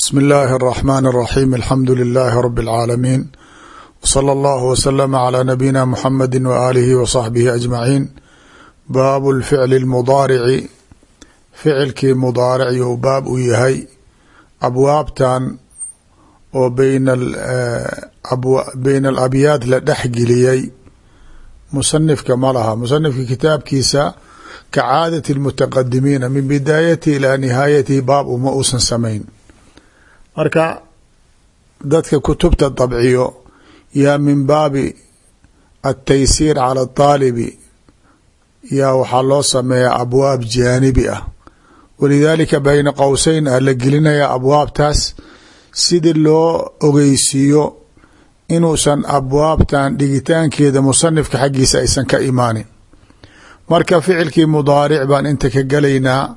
bsm اllahi الرحmn الرaxيm alxamdu لilaahi rb اlcaalamiin wslى اllah wslm عlى nabiyina mxamedi waalihi wصaxbihi ajmaciin baabu lficli اlmudaarici ficilkii mudaarici ou baab u yahay abwaabtan oo beyna alabyaad la dhexgeliyey musanifka ma laha musanifka kitaabkiisa ka caadati اlmutaqadimiina min bidaayatihi ilaa nihaayatihi baab uma uusan samayn marka dadka kutubta dabciyo yaa min baabi ataysiir cala اطaalibi yaa waxaa loo sameeyaa abwaab jaanibi ah. Walidaalika bayna qowseyn ah la gelinaya abwaabtaas sidii loo ogeysiiyo inuusan abwaabtan dhigitaankeeda musanifka xaggiisa aysan ka imaanin. Marka ficilkii mudaaric baan inta ka gelaynaa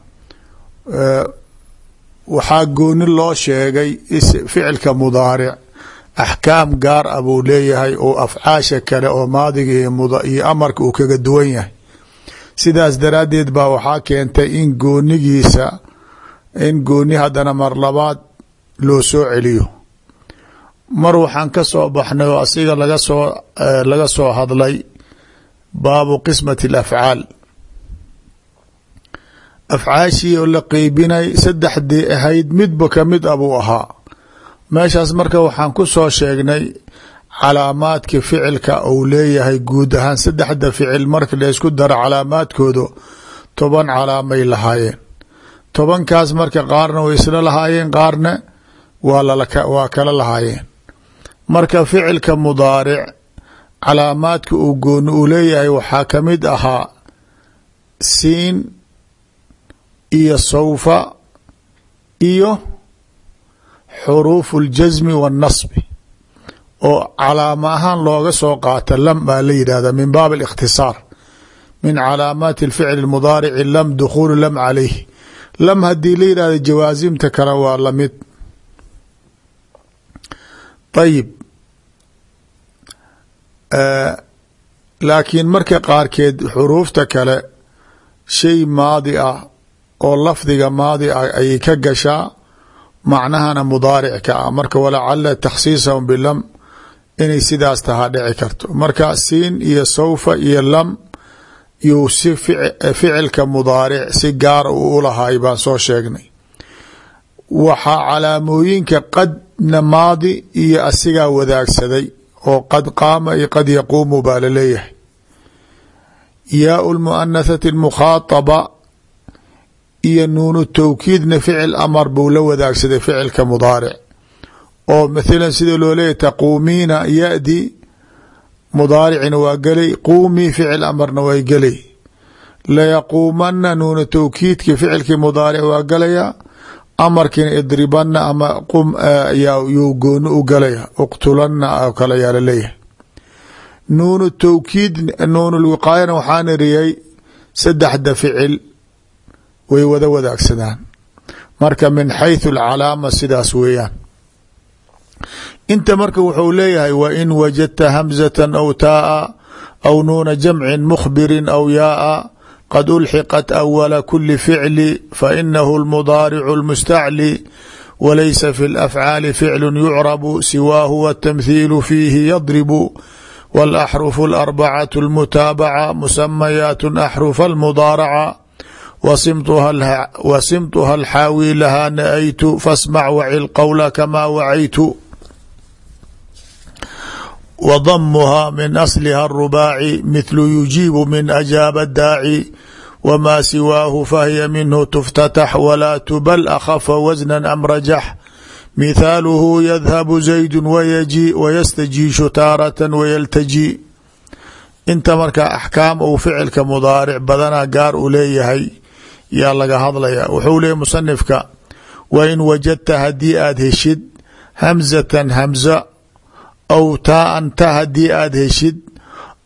waxaa gooni loo sheegay ficilka mudaaric. Axkaam gaar ah buu leeyahay oo afcaasha kale oo maadiga iyo amarka uu kaga duwan yahay. Sidaas daraaddeed baa waxaa keentay in goonigiisa in gooni haddana mar labaad loo soo celiyo. Mar waxaan ka soo baxnay oo asiga laga soo laga soo hadlay baabu qismati alafcaal afcaashii oo la qeybinay saddexdii ahayd midba ka mid a buu ahaa. Meeshaas marka waxaan ku soo sheegnay calaamaadka ficilka uu leeyahay guud ahaan saddexda ficil marka la isku daro calaamaadkooda toban calaamay lahaayeen. Tobankaas marka qaarna way isla lahaayeen qaarna waa kala lahaayeen. Marka ficilka mudaaric calaamaadka uu gooni uu leeyahay waxaa ka mid ahaa siin iyo sawfa iyo xuruufu اljasmi waاnnasbi oo calaamo ahaan looga soo qaata lam baa la yidhahda min baab اlikhtisaar min calaamaati اlficl اmudaarici lam dukhuulu lam calayh lam haddii la yidhahda jawaasimta kale waa lamid ayib laakiin marka qaarkeed xuruufta kale shay maadi ah oo lafdiga maadi ah ayay ka gashaa macnahana mudaaric ka ah. Marka walacala takhsiisahum bilam inay sidaas tahaa dhici karto. Marka siin iyo sawfa iyo lam yuu si ficilka mudaaric si gaara uu ulahay baan soo sheegnay. Waxaa calaamooyinka qadna maadi iyo asigaa wadaagsaday oo qad qaama iyo qad yaquumu baa la leeyahay yaau lmuanathati almukhaaطaba iyo nuunu tawkiidna ficil amar buu la wadaagsaday ficilka mudaaric. oo mathalan sida loo leeyahy taquumiina yadi mudaaricina waa gelay quumii ficil amarna way gelay. layaquumana nuunu tawkiidki ficilkii mudaaric waa gelaya amarkiina idribana ama qum yuu gooni u galaya uqtulana oo kale yaa la leeyahay nuunu tawkiid nuun lwiqaayana waxaan iriyay saddexda ficil way wada wadaagsadaan marka min xayثu اlcalaama sidaas weeyaan inta marka wuxuu leeyahay wa in wajadta hamزة aw taaa aw nuuna jamci mkhbiri aw yaaa qad ulxiqat awala kuli ficli fainahu اlmudaaricu اlmustacli walaysa fi اlafcaali ficlu yucrabu siwaahu wالtamthiilu fiihi yadribu wاlaxrufu اlarbacaة اlmutaabaca musamayaat axrufa اlmudaaraca wasimtuha alxaawi lahaa na-aytu fasmac waci lqowla kamaa wacaytu wa damuha min asliha arubaaci mithlu yujiibu min ajaaba daaci wamaa siwaahu fahiya minhu tuftatax walaa tubal akhafa wasnan am rajax mithaaluhu yadhabu zaydu wayaji wayastajiishu taaratan wayaltaji inta marka axkaam uu ficilka mudaaric badana gaar u leeyahay yaa laga hadlaya. Wuxuu leeyay musanifka wa in wajadta haddii aad heshid hamzatan hamza aw taaan ta haddii aad heshid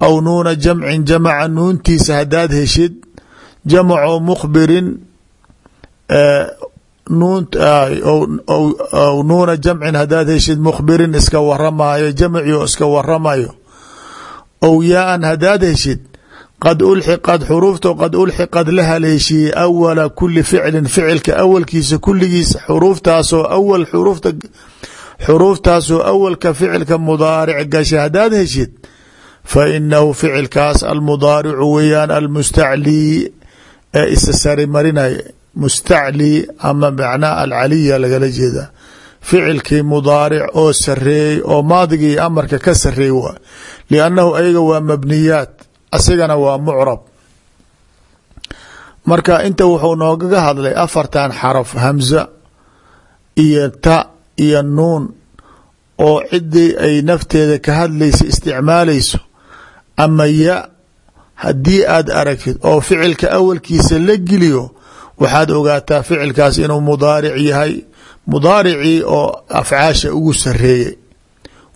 aw nuuna jamcin jamaca nuuntiisa haddaad heshid jamaco mukhbirin aw nuuna jamcin haddaad heshid mukhbirin iska waramayo jamci oo iska waramayo aw yaa-an haddaad heshid qad ulxiqad xuruufta qad ulxiqad la haleeshiiyey awala kuli ficlin ficilka awalkiisa kuligiisa xuruuftaasoo awal xuruufta xuruuftaasoo awalka ficilka mudaaric gasha haddaad heshid fa inahu ficilkaas almudaaricu weeyaan almustaclii ee isa sari marinaya mustaclii ama macnaha alcaliya lagala jeedaa ficilkii mudaaric oo sareeyey oo maadigii amarka ka sareey waa liannahu ayaga waa asigana waa mucrab. Marka inta wuxuu noogaga hadlay afartan xaraf hamza iyo ta iyo nuun oo ciddii ay nafteeda ka hadlaysa isticmaalayso ama ya haddii aad aragtid oo ficilka awalkiisa la geliyo waxaad ogaataa ficilkaas inuu mudaaric yahay. Mudaaricii oo afcaasha ugu sareeyey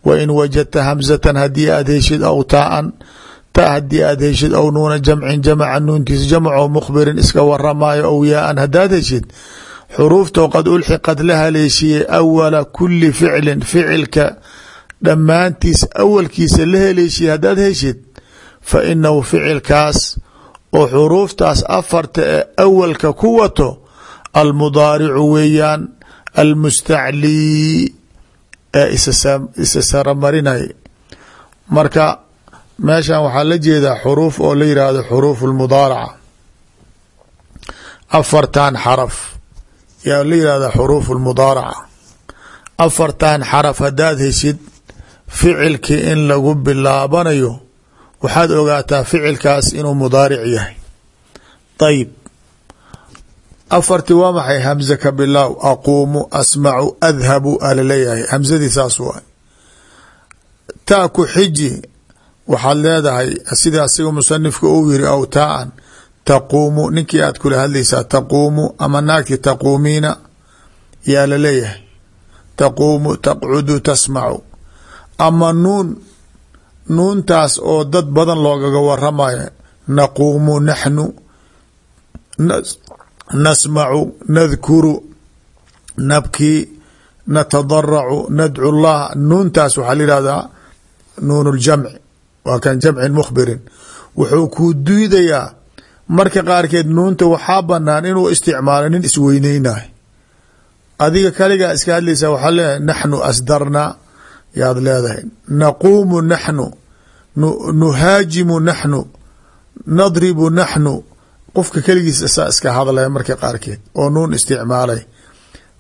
wa in wajadta hamzatan haddii aad heshid aw ta haddii aad heshid aw nuuna jamcin jamaca nuuntiisa jamco mukhbirin iska waramaayo aw yaaan haddaad heshid xuruuftoo qad ulxiqad la haleeshiyey awala kuli ficlin ficilka dhammaantiis awalkiisa la haleeshiyey haddaad heshid fa inahu ficilkaas oo xuruuftaas afarta ee awalka ku wato almudaaricu weeyaan almustaclii ee isa saramarinay. Marka meeshan waxaa la jeedaa xuruuf oo la yihahdo xuruuf lmudaaraca afartan xaraf. Yaa la yihahda xuruuf lmudaaraca afartan xaraf haddaad heshid ficilkii in lagu bilaabanayo waxaad ogaataa ficilkaas inuu mudaaric yahay. Ayib afartii waa maxay? Hamze ka bilaaw aquumu asmacu adhabu alaleeyahay hamzadii saas waay. Taa ku xiji waxaad leedahay sida asiga musanifka uu yiri aw taaan taquumu ninkii aad kula hadlaysaa taquumu ama naagti taquumiina yaa la leeyahay taquumu taqcudu tasmacu. Ama nuun nuuntaas oo dad badan loogaga waramayo naquumu naxnu nasmacu nadkuru nabkii natadaracu nadcu llaha nuuntaas waxaa la yihahdaa nuun ljamci waa kan jamcin mukhbirin. Wuxuu kuu diidayaa marka qaarkeed nuunta waxaa banaan inuu isticmaalo nin isweyneynayo adiga kaligaa iska hadlaysa waxaa leedahay naxnu asdarna yaad leedahay. Naquumu naxnu nuhaajimu naxnu nadribu naxnu qofka keligiis saa iska hadlaya marka qaarkeed oo nuun isticmaalay.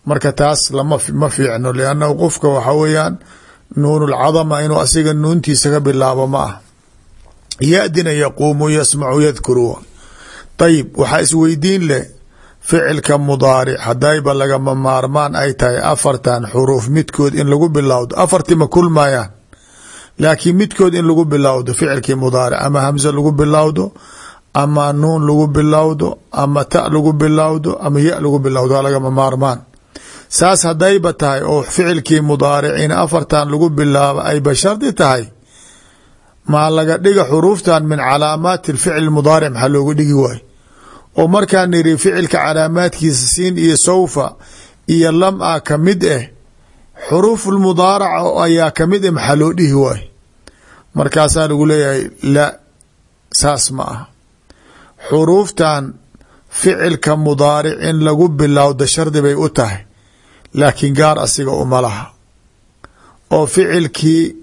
Marka taas lama ma fiicno liannahu qofka waxa weeyaan nuun lcadama inuu asiga nuuntiisa ka bilaabo ma ah. Yadina yaquumu yasmacu yadkuru. Ayib waxaa isweydiin leh ficilka mudaaric. Hadayba lagama maarmaan ay tahay afartan xuruuf midkood in lagu bilowdo. Afarti ma kulmayaan. Laakiin midkood in lagu bilowdo ficilkii mudaaric. Ama hamze lagu bilowdo ama nuun lagu bilowdo ama ta lagu bilowdo ama ya lagu bilowdo lagama maarmaan saas hadayba tahay oo ficilkii mudaariciin afartan lagu bilaabo ayba shardi tahay maa laga dhiga xuruuftan min calaamaati ficl mudaaric maxaa looga dhigi waay oo markaan niri ficilka calaamaadkiisa siin iyo sawfa iyo lam a ka mid ah xuruuf mudaaraca ayaa ka mid ah maxaa loo dhihi waay markaasaa lagu leeyahay la saas ma ah xuruuftan ficilka mudaaric in lagu bilowda shardi bay u tahay laakiin gaar asiga uma laha. Oo ficilkii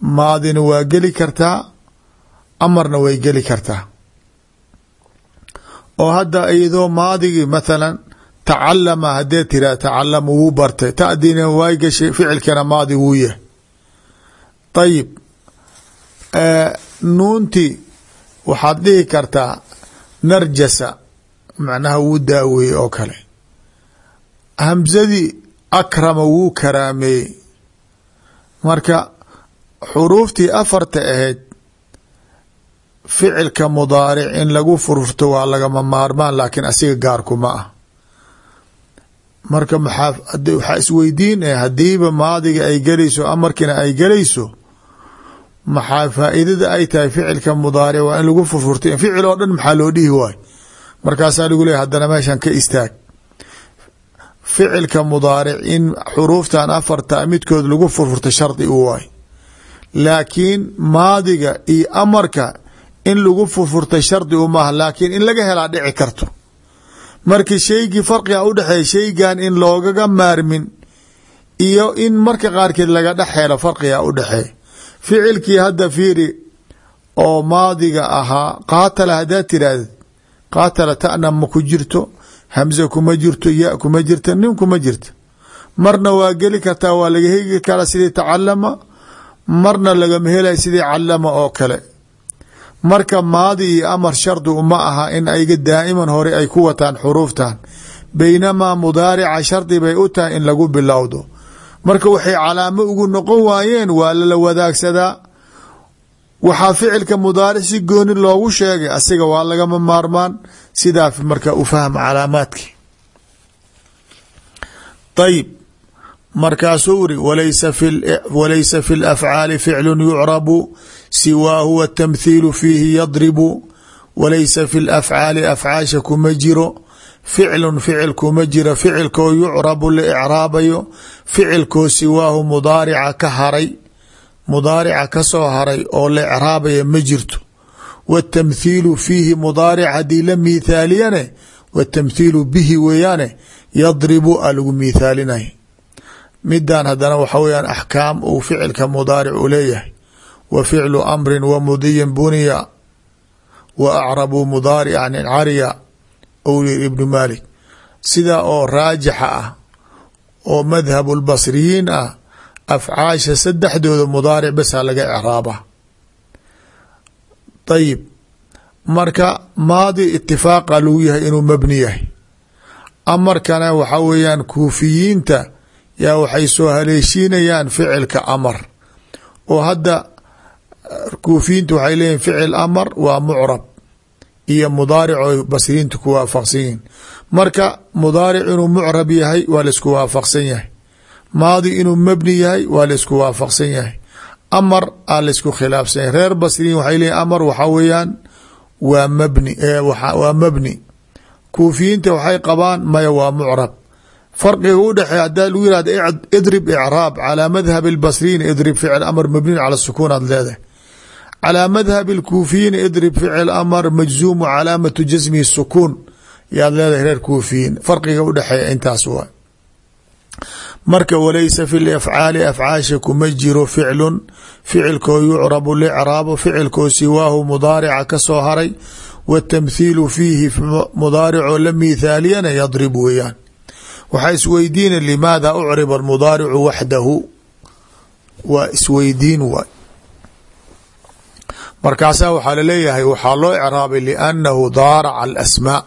maadina waa geli kartaa amarna way geli kartaa. Oo hadda iyadoo maadigii mathalan tacalama haddee tiraa tacalama wuu bartay. Tadina waay gashay ficilkana maadi wuu yahay. Ayib nuunti waxaad dhihi kartaa narjasa macnaha wuu daaweeyey oo kale. Hamsadii akrama wuu karaameeyey marka xuruuftii afarta ahayd ficilka mudaaric in lagu furfurto waa lagama maarmaan laakiin asiga gaarkuma ah. Marka maxaa waxaa isweydiin eh hadiiba maadiga ay gelayso amarkina ay gelayso maxaa faa'iidada ay tahay ficilka mudaaric waa in lagu furfurto? Ficil oo dhan maxaa loo dhihi waay markaasaa lagu leeyahy haddana meeshan ka istaag ficilka mudaaric in xuruuftan afarta midkood lagu furfurto shardi u waay laakiin maadiga iyo amarka in lagu furfurtay shardi umaaha laakiin in laga helaa dhici karto. Marka shaygii farqiga udhexeeya shaygan in loogaga maarmin iyo in marka qaarkeed laga dhex helo farqiga udhexeeya ficilkii hadda fiiri oo maadiga ahaa qaatala haddaad tiraahdeed qaatala ta'na ma ku jirto hamze kuma jirto ya kuma jirta nin kuma jirta. Marna waa geli kartaa waa laga hegi karaa sidii tacalama marna lagama helay sidii calama oo kale. Marka maadi iyo amar shardi uma aha in ayga daa'iman hore ay ku wataan xuruuftan. Baynamaa mudaarica shardi bay u tahay in lagu bilowdo. Marka waxay calaamo ugu noqon waayeen waa lala wadaagsadaa waxaa ficilka mudaaric si gooni loogu sheegay asiga waa lagama maarmaan. Sidaa marka u fahma calaamaadkii. Ayib markaasuu iri walaysa fi lafcaali ficlu yucrabu siwaahu watamthiilu fiihi yadribu. Walaysa fi lafcaali afcaasha kuma jiro. Ficlun ficil kuma jiro ficilkoo yucrabu la icraabayo. Ficilkoo siwaahu mudaarica ka haray mudaarica ka soo haray oo la icraabaya ma jirto. Watamthiilu fiihi mudaaric haddii la miithaaliyane watamthiilu bihi weeyaane yadribu a lagu miithaalinay midan hadana waxa weyaan axkaam uu ficilka mudaaric u leeyahay. Wa ficlu amrin wa mudiyin buniya wa acrabu mudaarican cariya ou yiri ibnu malik sidaa oo raajixa ah oo madhabu lbasriyiin ah afcaasha saddexdooda mudaaric basa laga icraaba ayib marka maadi itifaaqa lagu yahay inuu mabni yahay. Amarkana waxa weeyaan kuufiyiinta yaa waxay soo haleeshiinayaan ficilka amar. Oo hadda kuufiyiinta waxay leeyihiin ficil amar waa mucrab iyo mudaaric oo basriyiinta ku waafaqsan marka mudaaric inuu mucrab yahay waa la isku waafaqsan yahay maadi inuu mabni yahay waa la isku waafaqsan yahay. Amar aa la isku khilaafsan yahay. Reer basriyiin waxay leeyihiin amar waxaa weeyaan waa mabni waa mabni. Kuufiyiinta waxay qabaan maya waa mucrab. Farqiga u dhexeey hadaa lagu yihahdo idrib icraab calaa madhab اlbasriyiin idrib ficil amr mabniin cala sukuun aad leedahay. Calaa madhab اlkuufiyiin idrib ficil amr majzuumu calaamatu jasmihi sukuun. Yaad leedahay reer kuufiyiin. Farqiga udhexeeya intaas waa marka walaysa fi lafcaali afcaasha kuma jiro ficlun. Ficilkoo yucrabu licraabo ficilkoo siwaahu mudaarica ka soo haray. Watamthiilu fiihi mudaaricoo la miithaaliyana yadrib weeyaan. Waxaa isweydiina limaada ucriba almudaaricu waxdahu. Waa isweydiin waay. Markaasaa waxaa la leeyahay waxaa loo icraabay liannahu daaraca alasmaa.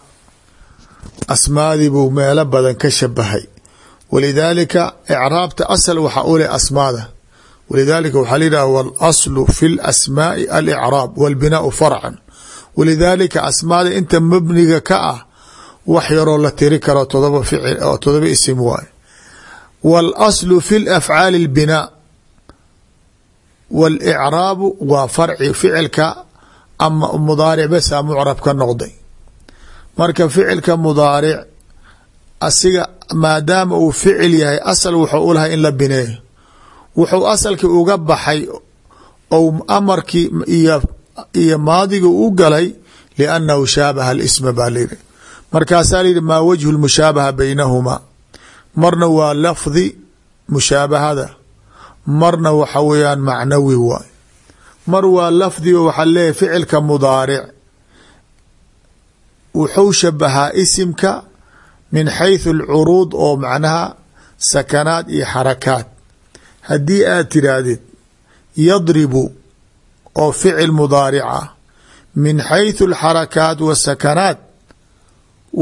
Asmaadii buu meelo badan ka shabahay walidaalika icraabta asal waxa u leh asmaada. Walidaalika waxaa layidhaha waalaslu fi lasmaai alicraab walbinaau farcan. Walidaalika asmaada inta mabniga ka ah wax yaroo la tiri karo todoba ficil oo todoba isim waayo waalaslu fi lafcaali albinaa walicraabu waa farci ficilka ama mudaaric basaa mucrab ka noqday. Marka ficilka mudaaric asiga maadaama uu ficil yahay asal wuxuu u lahay in la bineeyo. Wuxuu asalkii uga baxay ou amarkii iyo maadiga u galay liannahu shaabaha alisma baa layidhi markaasaa layihi maa wajhu lmushaabaha baynahumaa marna waa lafdi mushaabahada. Marna waxa weeyaan macnawi waay. Mar waa lafdi oo waxaa leeyahy ficilka mudaaric. Wuxuu shabahaa isimka min xayثu اlcuruud oo macnaha sakanaad iyo xarakaat haddii aad tiraahdid yadribu oo ficil mudaaric ah min xayثu اlxarakaat wasakanaat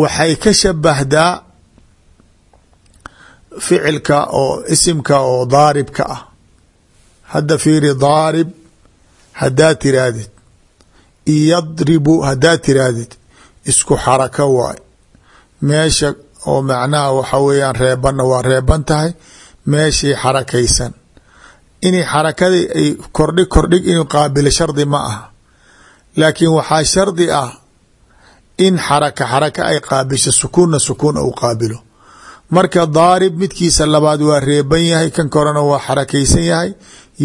waxay ka shabahdaa ficilka oo isimka oo daaribka ah hadda fiiri daarib haddaad tiraahdid yadribu haddaad tiraahdid isku xaraka waay meesha oo macnaha waxa weeyaan reebanna waa reeban tahay meeshii xarakaysan. Inay xarakadii ay kordhig kordhig inuu qaabilo shardi ma aha. Laakiin waxaa shardi ah in xaraka xaraka ay qaabisho sukuunna sukuun ou qaabilo. Marka daarib midkiisa labaad waa reeban yahay kan korena waa xarakaysan yahay.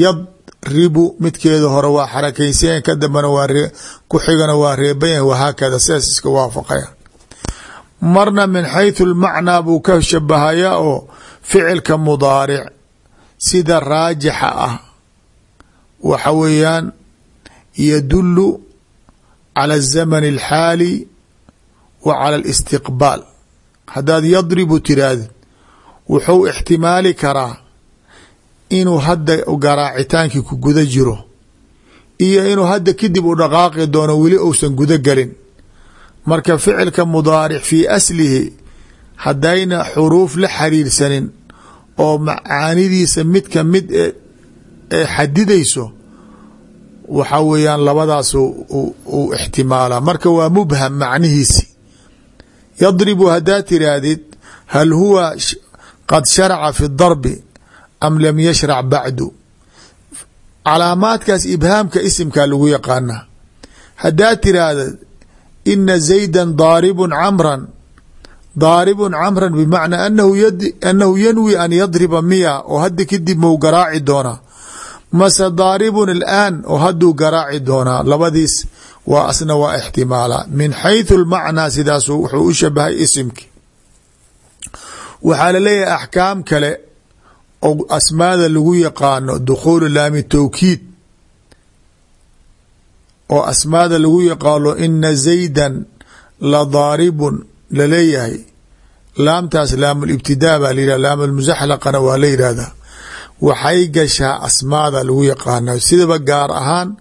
Yad yadribu midkeeda hore waa xarakaysayan ka dambana ku xigana waa reebayan wahaakada sidaas waafaqaya marna min xayثu اlmacnaa buu ka shabahayaa oo ficilka mudaaric sida raajixa ah waxa weeyaan yadulu calى الزamn الxaali wa calى الاstiqbaal haddaad yadribu tirahdid wuxuu ixtimaali karaa inuu hadda garaacitaankii ku guda jiro iyo inuu hadda kadib u dhaqaaqi doono weli uusan guda gelin marka ficilka mudaaric fii aslihi haddayna xuruuf la xiriirsanin oo macaanidiisa mid ka mid ee xadidayso waxa weeyaan labadaas uu ixtimaalaa marka waa mubham macnihiisi. Yadribu haddaad tiraahdid hal huwa qad sharaca fi darbi am lam yashrac bacdu? Calaamaadkaas ibhaamka isimkaa lagu yaqaanaa. Haddaad tiraahda ina zayda daaribu camran daaribu camran bimacnaa anahu yanwi an yadriba miya oo hadda kadib mou garaaci doonaa mase daaribun alaan oo hadduu garaaci doonaa labadiis waa asna waa ixtimaala min xayثu lmacnaa sidaas wuxuu u shabahay isimki waxaa la leeyahay axkaam kale oo asmaada lagu yaqaano dukhuulu laami towkiid oo asmaada lagu yaqaano ina zaydan la daaribun la leeyahay laamtaas laamulibtidaa baa la yihah laamulmusaxlaqana waa la yidhahdaa. Waxay gashaa asmaada lagu yaqaana sidaba gaar ahaan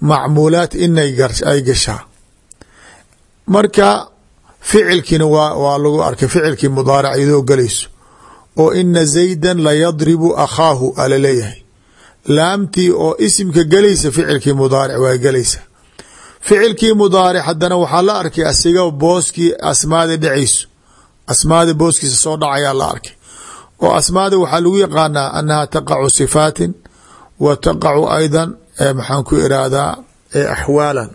macmuulaat inay ay gashaa. Marka ficilkiina waa lagu arkay. Ficilkii mudaarac iyadoo galayso oo ina zaydan layadribu akhaahu ala leeyahay laamtii oo isimka gelaysa ficilkii mudaaric waa gelaysa. Ficilkii mudaaric haddana waxaa la arkay asiga booskii asmaada dhacayso asmaada booskiisa soo dhacayaa la arkay. Oo asmaada waxaa lagu yaqaanaa anaha taqacu sifaatin wa taqacu ayda maxaan ku irahdaa axwaalan.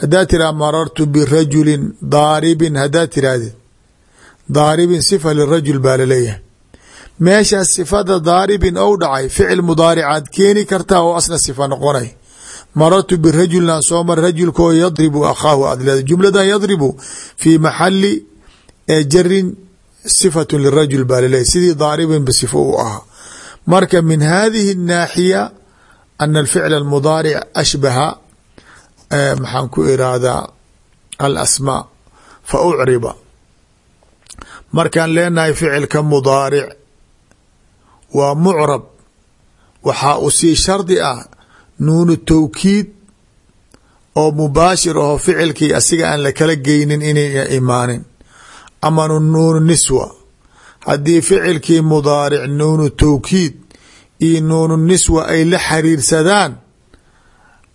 Haddaad tiraha marartu birajulin daaribin haddaad tirahdid daaribin sifa lirajul baa la leeyahay meeshaas sifada daaribin ou dhacay ficil mudaaricaad keeni kartaa oo asna sifa noqonay. Marartu birajulin soo mar rajulkoo yadribu akhaahu aad leeda jumladan yadribu fii maxali jarin sifatu lirajul baa sidii daaribinba sifo u ahaa. Marka min hadihi الnaaxiya ana alficl almudaaric ashbaha maxaan ku irahdaa alasmaa fa ucriba. Markaan leenahay ficilka mudaaric waa mucrab. Waxaa u sii shardi ah nuunu towkiid oo mubaashir aho ficilkii asiga aan lakala geynin inayna imaanin. Ama nuunu niswa. Haddii ficilkii mudaaric nuunu towkiid iyo nuunu niswa ay la xiriirsadaan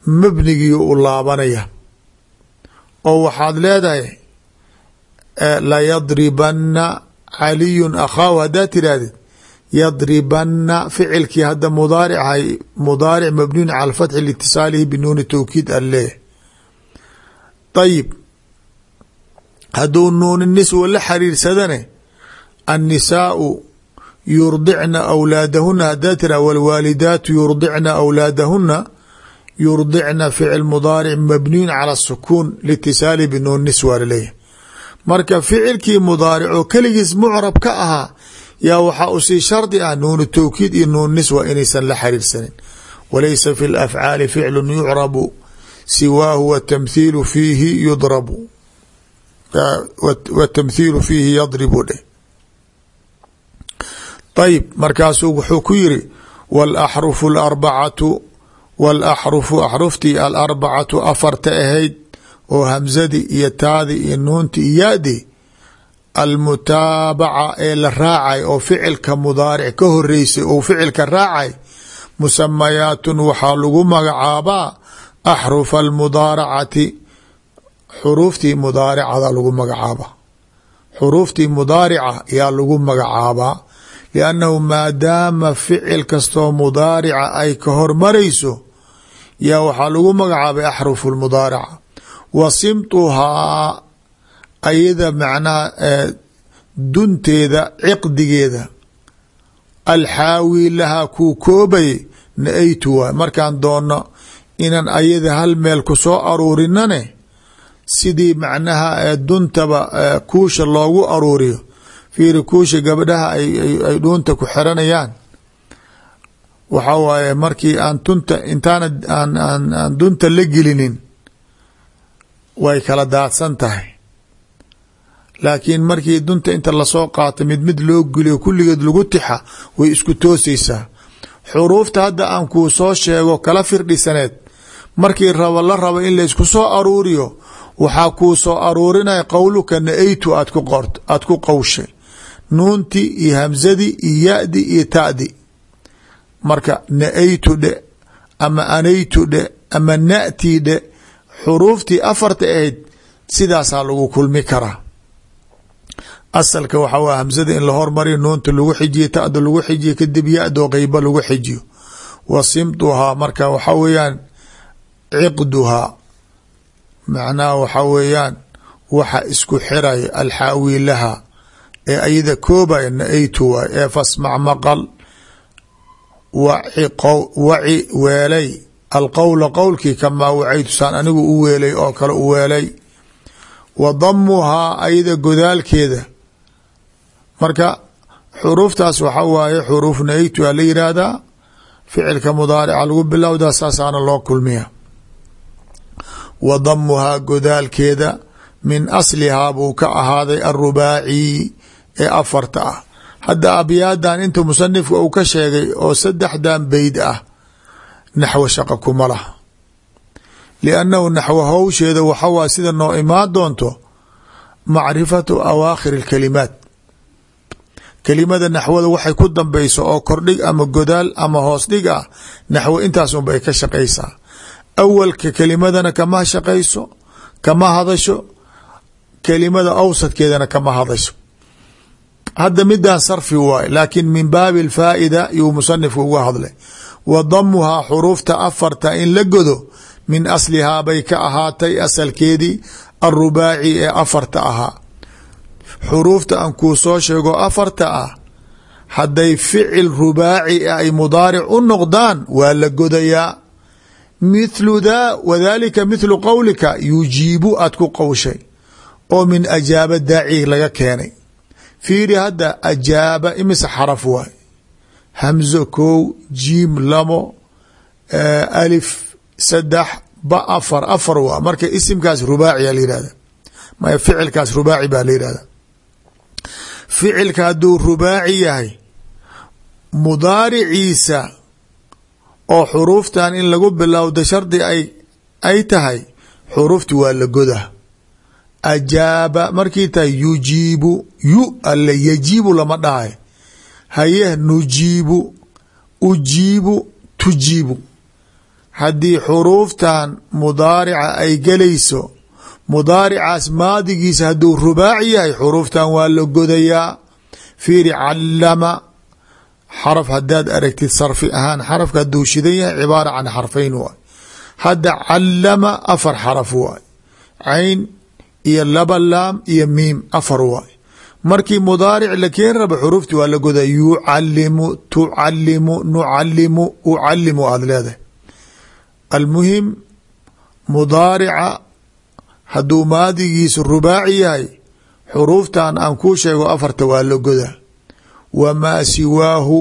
mabnigii u laabanaya. Oo waxaad leedahay layadribana caliyun akhaahu. Haddaad tirahdid yadribana ficilkii hadda mudaaricahay mudaaric mabniyun cala fatxi liitisaalihi binuuni towkiid alleeyahy ayib hadduu nuuni niswa la xiriirsadane annisaau yurdicna awlaadahuna haddaad tira wاlwaalidaatu yurdicna awlaadahuna yurdicna ficil mudaaric mabniyun cala sukuun litisaali binuun niswa laleeyahy marka ficilkii mudaaric oo keligiis mucrab ka ahaa yaa waxaa u sii shardi ah nuunu towkiid iyo nuun niswa inaysan la xiriirsanin. Walaysa fi lafcaali ficlu yucrabu siwaahu watamthiilu fiihi yudrabu. Watamthiilu fiihi yadribu dheh. Ayib markaasuu wuxuu ku yiri walaxrufu alarbacatu walaxrufu axruftii alarbacatu afarta ahayd oo yadi almutaabaca ee la raacay oo ficilka mudaaric ka horeysay ou ficilka raacay musamayaatun waxaa lagu magacaabaa axrufa almudaaracati xuruuftii mudaaricada lagu magacaabaa. Xuruuftii mudaarica yaa lagu magacaabaa liannahu maadaama ficil kastoo mudaarica ay ka hormarayso yaa waxaa lagu magacaabay axrufu lmudaaraca wa ayada macnaha dunteeda ciqdigeeda. Alxaawi lahaa kuu koobayay na-aytu waay markaan doonno inaan ayada hal meel ku soo aruurinane sidii macnaha duntaba kuusha loogu aruuriyo. Fiiri kuusha gabdhaha ay dhuunta ku xiranayaan. Waxa waaye markii aan tunta intaana aan dunta la gelinin way kala daadsan tahay laakiin markii dunta inta la soo qaato mid mid loo guliyo kulligeed lagu tixa way isku toosaysaa. Xuruufta hadda aan kuu soo sheego kala firdhisaneed. Markii rabo la rabo in laysku soo aruuriyo waxaa kuu soo aruurinaya qowluka na-aytu aad ku qowshay nuunti iyo hamzadi iyo yadi iyo tadi. Marka na-aytu dhe ama anaytu dhe ama na'ti dhe xuruuftii afarta ahayd sidaasaa lagu kulmi karaa asalka waxaa w hamzada in la hormariyo nuunta lagu xijiyo tada lagu xijiyo kadib yado qeyba lagu xijiyo. Wa simtuhaa marka waxaa weeyaan ciqduhaa macnaha waxaa weeyaan waxa isku xiraya alxaawi laha ee ayada koobaya na-aytu waay ee fasmac maqal waci weelay. Alqowla qowlkii kamaa wacaytusaan anigu u weelay oo kale u weelay. Wa damuhaa ayada godaalkeeda marka xuruuftaas waxa waaye xuruuf na-aytu a la yiraahdaa ficilka mudaarica lagu bilowdaa saasaana loo kulmiya. Wa damuhaa godaalkeeda min aslihaa buu ka ahaaday alrubaaci ee afarta ah. Hadda abyaadan inta musanifka uu ka sheegay oo saddexdan beyd ah naxwo shaqa kuma laha. Liannahu naxwo howsheeda waxawaa sida noo imaan doonto macrifatu awaakhir اlkalimaat kelimada naxwada waxay ku dambeyso oo kordhig ama godaal ama hoos dhig ah naxwo intaas unbay ka shaqaysaa. Awalka kelimadana kama shaqayso kama hadasho kelimada awsadkeedana kama hadasho. Hadda midaan sarfi waay laakiin min baabi alfaa'ida yuu musanifku uga hadlay. Wa damuhaa xuruufta afarta in la godo min aslihaa bay ka ahaatay asalkeedii alrubaaci ee afarta ahaa xuruufta aan kuu soo sheego afarta ah hadday ficil rubaaci ay mudaaric u noqdaan waa la godayaa. Mithlu daa wadalika mithlu qowlika yujiibu aad ku qowshay oo min ajaaba daaci laga keenay. Fiiri hadda ajaaba imise xaraf waay. Hamzo kow jiim lamo alif saddex ba afar afar waa. Marka isimkaas rubaaciya la yihahda ficilkaas rubaaci baa la yihahda ficilka hadduu rubaaci yahay mudaariciisa oo xuruuftan in lagu bilowda shardi ay ay tahay xuruufti waa la goda ajaaba markii tahay yujiibu yu alle yajiibu lama dhahay. Haye nujiibu ujiibu tujiibu. Haddii xuruuftan mudaarica ay gelayso mudaaricaas maadigiisa hadduu rubaaci yahay xuruuftan waa la godayaa. Fiiri calama xaraf hadaad aragtid sarfi ahaan xarafka hadduu shidan yahay cibaara can xarfayn waay. Hadda calama afar xaraf waay. Cayn iyo laba laam iyo miim afar waay. Markii mudaaric la keen raba xuruufti waa la goda yucalimu tucalimu nucalimu hadduu maadigiisu rubaaci yahay xuruuftan aan kuu sheego afarta waa la goda wamaa siwaahu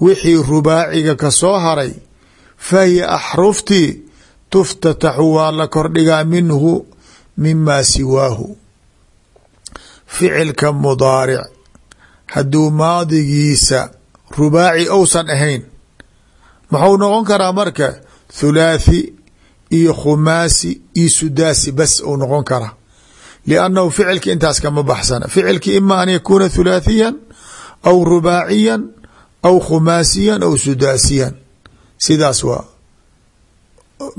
wixii rubaaciga ka soo haray fahiya axruftii tuftataxu waa la kordhigaa minhu mima siwaahu. Ficilka mudaaric hadduu maadigiisa rubaaci ousan ahayn muxuu noqon karaa marka thulaathi iyo khumaasi iyo sudaasi bas uu noqon karaa liannahu ficilki intaas kama baxsana. Ficilki ima an yakuuna thulaathiyan aw rubaaciyan aw khumaasiyan aw sudaasiyan. Sidaas waa.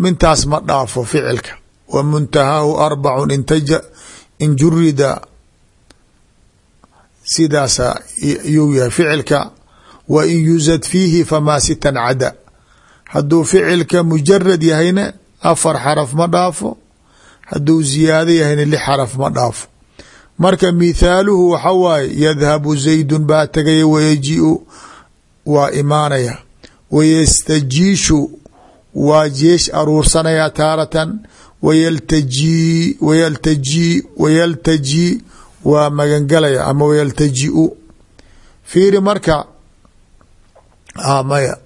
Mintaas ma dhaafo ficilka. Wa muntahaahu arbacun intaja in jurida. Sidaasa yuu yahay ficilka. Wa in yuzad fiihi famaa sitan cada. Hadduu ficilka mujarad yahayna afar xaraf ma dhaafo hadduu ziyaado yahayna lix xaraf ma dhaafo. Marka mithaaluhu waxa waaye yadhabu zaydun baa tegaya wayajiu waa imaanaya. Wayastajiishu waa jeesh aruursanayaa taaratan wayaltajii wayaltajii wayaltajii waa magangalaya ama wayaltaji-u. Fiiri marka maya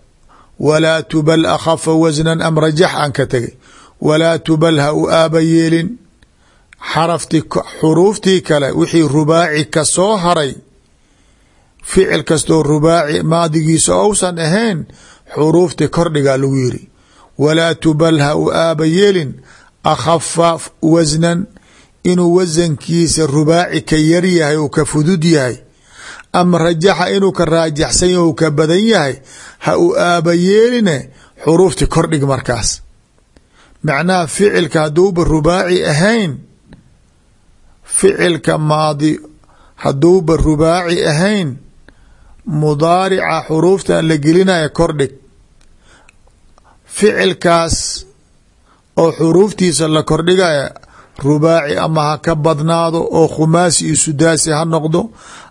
walaa tubal akhafa wasnan am rajax aan ka tegay walaa tubal ha u aaba yeelin. Xarafti xuruuftii kale wixii rubaaci ka soo haray ficil kastoo rubaaci maadigiisa ousan ahayn xuruuftii kordhigaa lagu yiri walaa tubal ha u aaba yeelin akhafa wasnan inuu wasankiisa rubaaci ka yar yahay ou ka fudud yahay. Ama rajaxa inuu ka raajaxsan yahy u ka badan yahay ha u aaba yeeline xuruufti kordhig markaas macnaha ficilka hadduuba rubaaci ahayn ficilka maadi hadduuba rubaaci ahayn mudaarica xuruuftan la gelinaya kordhig ficilkaas oo xuruuftiisa la kordhigaya rubaaci ama ha ka badnaado oo khumaasi iyo sudaasi ha noqdo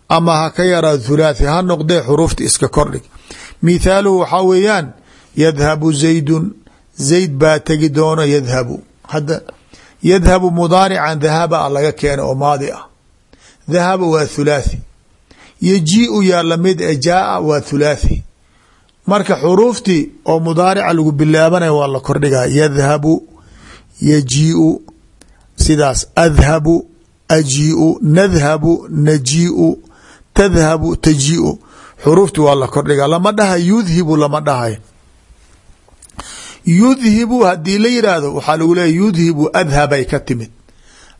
ama ha ka yaraado thulaathi ha noqdee xuruufta iska kordhig mithaaluhu waxaa weeyaan yadhabu zaydun zayd baa tegi doono yadhabu. Hadda yadhabu mudaarican dhahaba a laga keena oo maadi ah. Dhahaba waa thulaathi. Yajiiu yaa la mid e waa thulaathi. Marka xuruuftii oo mudaarica lagu bilaabanaya waa la kordhigaa. Yadhabu yajiiu sidaas. Adhabu ajiiu. Nadhabu najiiu. Tadhabu tajiiu. Xuruufti waa la kordhigaa. Lama dhahay yudhibu lama dhahay yudhibu haddii la yidhaahdo waxaa lagu leeya yudhibu adhabay ka timid.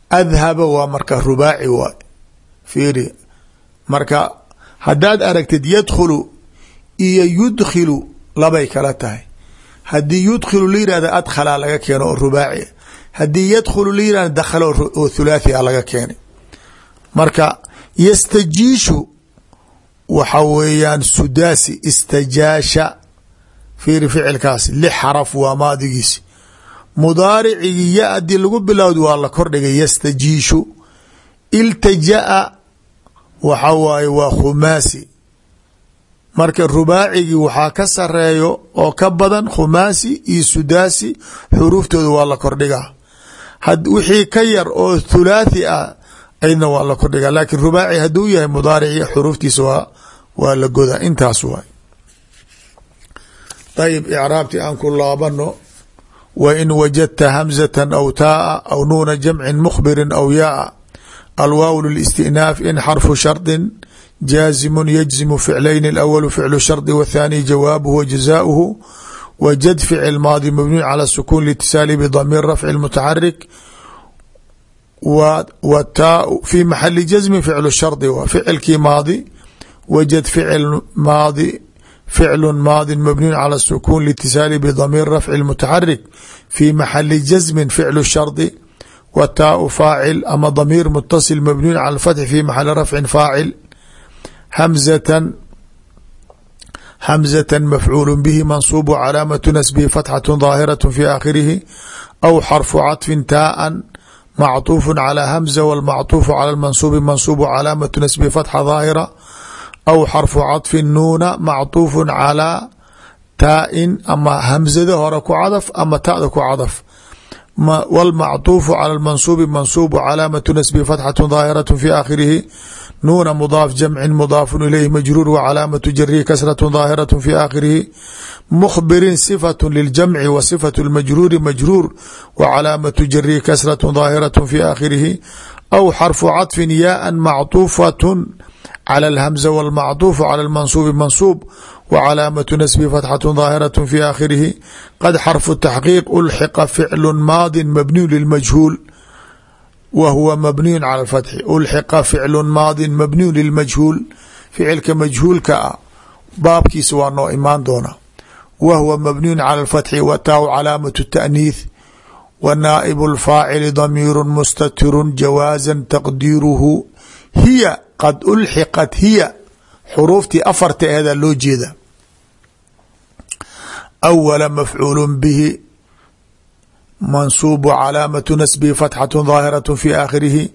Adhaba waa marka rubaaci waay fiiri. Marka haddaad aragtid yadkhulu iyo yudkhilu labay kala tahay. Haddii yudkhilu la yihahda adkhala laga keeno oo rubaaci. Haddii yadkhulu la yihahda dakhala oo thulaathi laga keenay marka yastajiishu waxa weeyaan sudaasi istajaasha fiiri ficilkaas lix xaraf waa maadigiisi mudaaricigii ya haddii lagu bilowda waa la kordhigay yastajiishu. Iltajaa waxa waaye waa khumaasi. Marka rubaacigii waxaa ka sareeyo oo ka badan khumaasi iyo sudaasi xuruuftooda waa la kordhigaa wixii ka yar oo thulaathi ah aydna waa la kordhigaa laakiin rubaaci hadduu yahay mudaarici xuruuftiisa waa la godaa. Intaas waay ayb icraabti aan ku laabano wain wajadta hamzatan aw taaa aw nuuna jamcin mukhbirin aw yaaa alwaaw listinaaf in xarfu shardin jaazimun yajzimu ficlayn awalu ficlu shardi wthaani jawaabuhu wa jazaauhu wajad ficil maadi mabniy cala sukuun litisaali bidamiir rafci mutaxarik wtaau fi maxali jazmin ficlu shardi waa ficilkii maadi wajad ficil maadi ficlu maadi mabniyu calى sukun litisaali bdamiir rafci mutaxarik fi maxali jazmi ficlu shardi w taau faacil ama damiir mutasil mabniyu calى fatxi fi maxali rafci faacil hamzatan همزة مفعول به منصوب وعلاaمة نسبه فتحة ظاهرة في آkhرihi أو xرف cطف tاء معطوف على همزة والمعطوف على المنصوب منصوب وعلاaمة نسبه فتحة ظاهرة أو xرف cطف nuuna معطوف على tاء ama همزada hore ku cadف ama taأda ku cadف والمعطوف على المنصوب منصوب وعلاaمة نسبه فتحة ظاهرة في آkhرihi nuuna mdaaf jamci mdaafu ilayh majruur wcalaamatu jarihi kasraة ظaahiraة fi aakhirihi mkhbirin صifaة liljamci wa صifaة اmajruuri majruur wcalaamatu jarihi kasraة ظaahiraة fi aakhirihi aw xarfu caطfin yaaa macطuufaة calى اlhamza wاlmacطuuf calى اlmansuubi mansuub wcalaamatu nasbi fatxaة ظaahiraة fi aakhirihi qad xarfu taxqiiq ulxiqa ficlu maadi mabniyu lilmajhuul w huwa mabniyu calى اfatxi ulxiqa ficlu maadi mabniyu lilmajhuul ficilka majhuulka ah baabkiisa waa noo imaan doona wa huwa mabniyu calى اfatxi wa taaw calaamaة الtaأniith wa naaئib اlfaacili damiiru mustatiru jawaaza taqdiiruhu hiya qad ulxiqat hiya xuruuftii afarta eeda loo jeeda. Awala mafcuul bihi mansuub calaamatu nasbihi fatxatu daahiraة fi aakhirihi.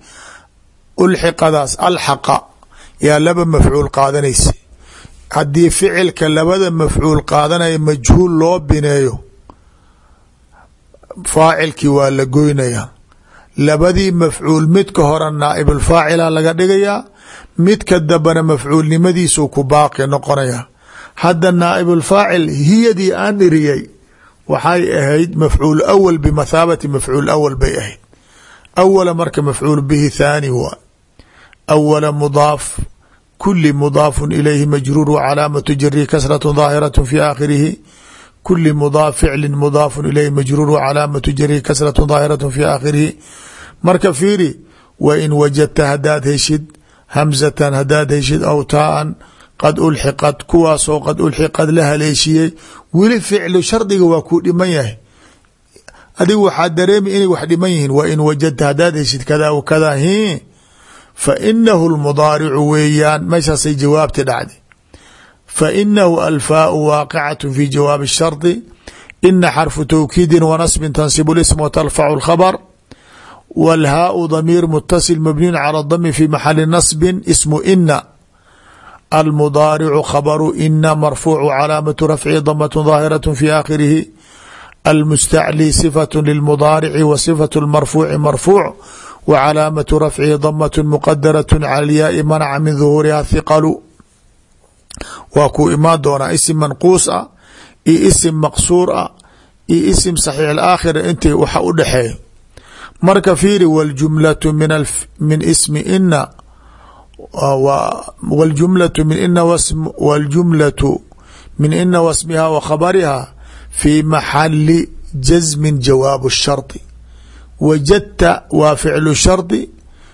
Ulxiqadaas alxaqa yaa laba mafcuul qaadanaysa. Haddii ficilka labada mafcuul qaadanaya majhuul loo bineeyo faacilkii waa la goynaya labadii mafcuul midka hore naaibulfaacila laga dhigayaa midka dambena mafcuulnimadiisuu ku baaqi noqonaya. Hadda naaibulfaacil hiyadii aan iriyey waxay ahayd mafcuul awal bimathaabati mafcuul awal bay ahayd. Awala marka mafcuul bihi thaani waa awala mudaaf kuli mudaafu ilayhi majruur wcalaamatu jari kasrat daahiraة fi aakhirihi kuli mudaaf ficli mudaafu ilayhi majruur wcalaamatu jari kasrat daahiraة fi aakhirihi. Marka fiiri wa in wajadta hadaad heshid hamzatan hadaad heshid aw taaan qad ulxiqad kuwaasoo qad ulxiqad la haleeshiyey weli ficlu shardiga waa kuu dhiman yahay. Adigu waxaa dareemi inay wax dhiman yihiin wa in wajadta hadaad heshid kada w kada hi fa inahu lmudaaricu weeyaan fa inahu alfaau waaqicatu fi jawaabi shardi ina xarfu tawkiidi wa nasbin tansibu lism wa tarfacu lkhabr wاlhaau damiir mutasil mabniyun calى dami fi maxali nasbin ismu ina almudaaricu khabaru ina marfuucu calaamatu rafci damat daahiraة fi aakhirihi almustaclي صifaة lilmudaarici wa صifaة اlmarfuuci marfuuc w calaamatu rafcihi damaة muqadaraة calى lyaai manaca min duhuuriha hiqalu waa kuu imaan doonaa isim manquus ah iyo isim maqsuur ah iyo isim saxiix aakhira intii waxa u dhexeeya marka fiiri wاljumlaة min ismi ina wاljumlaة min ina wاljumlaة min ina wasmiha wa khabariha fi maxali jasmin jawaabu الshardi wajadta waa ficlu shardi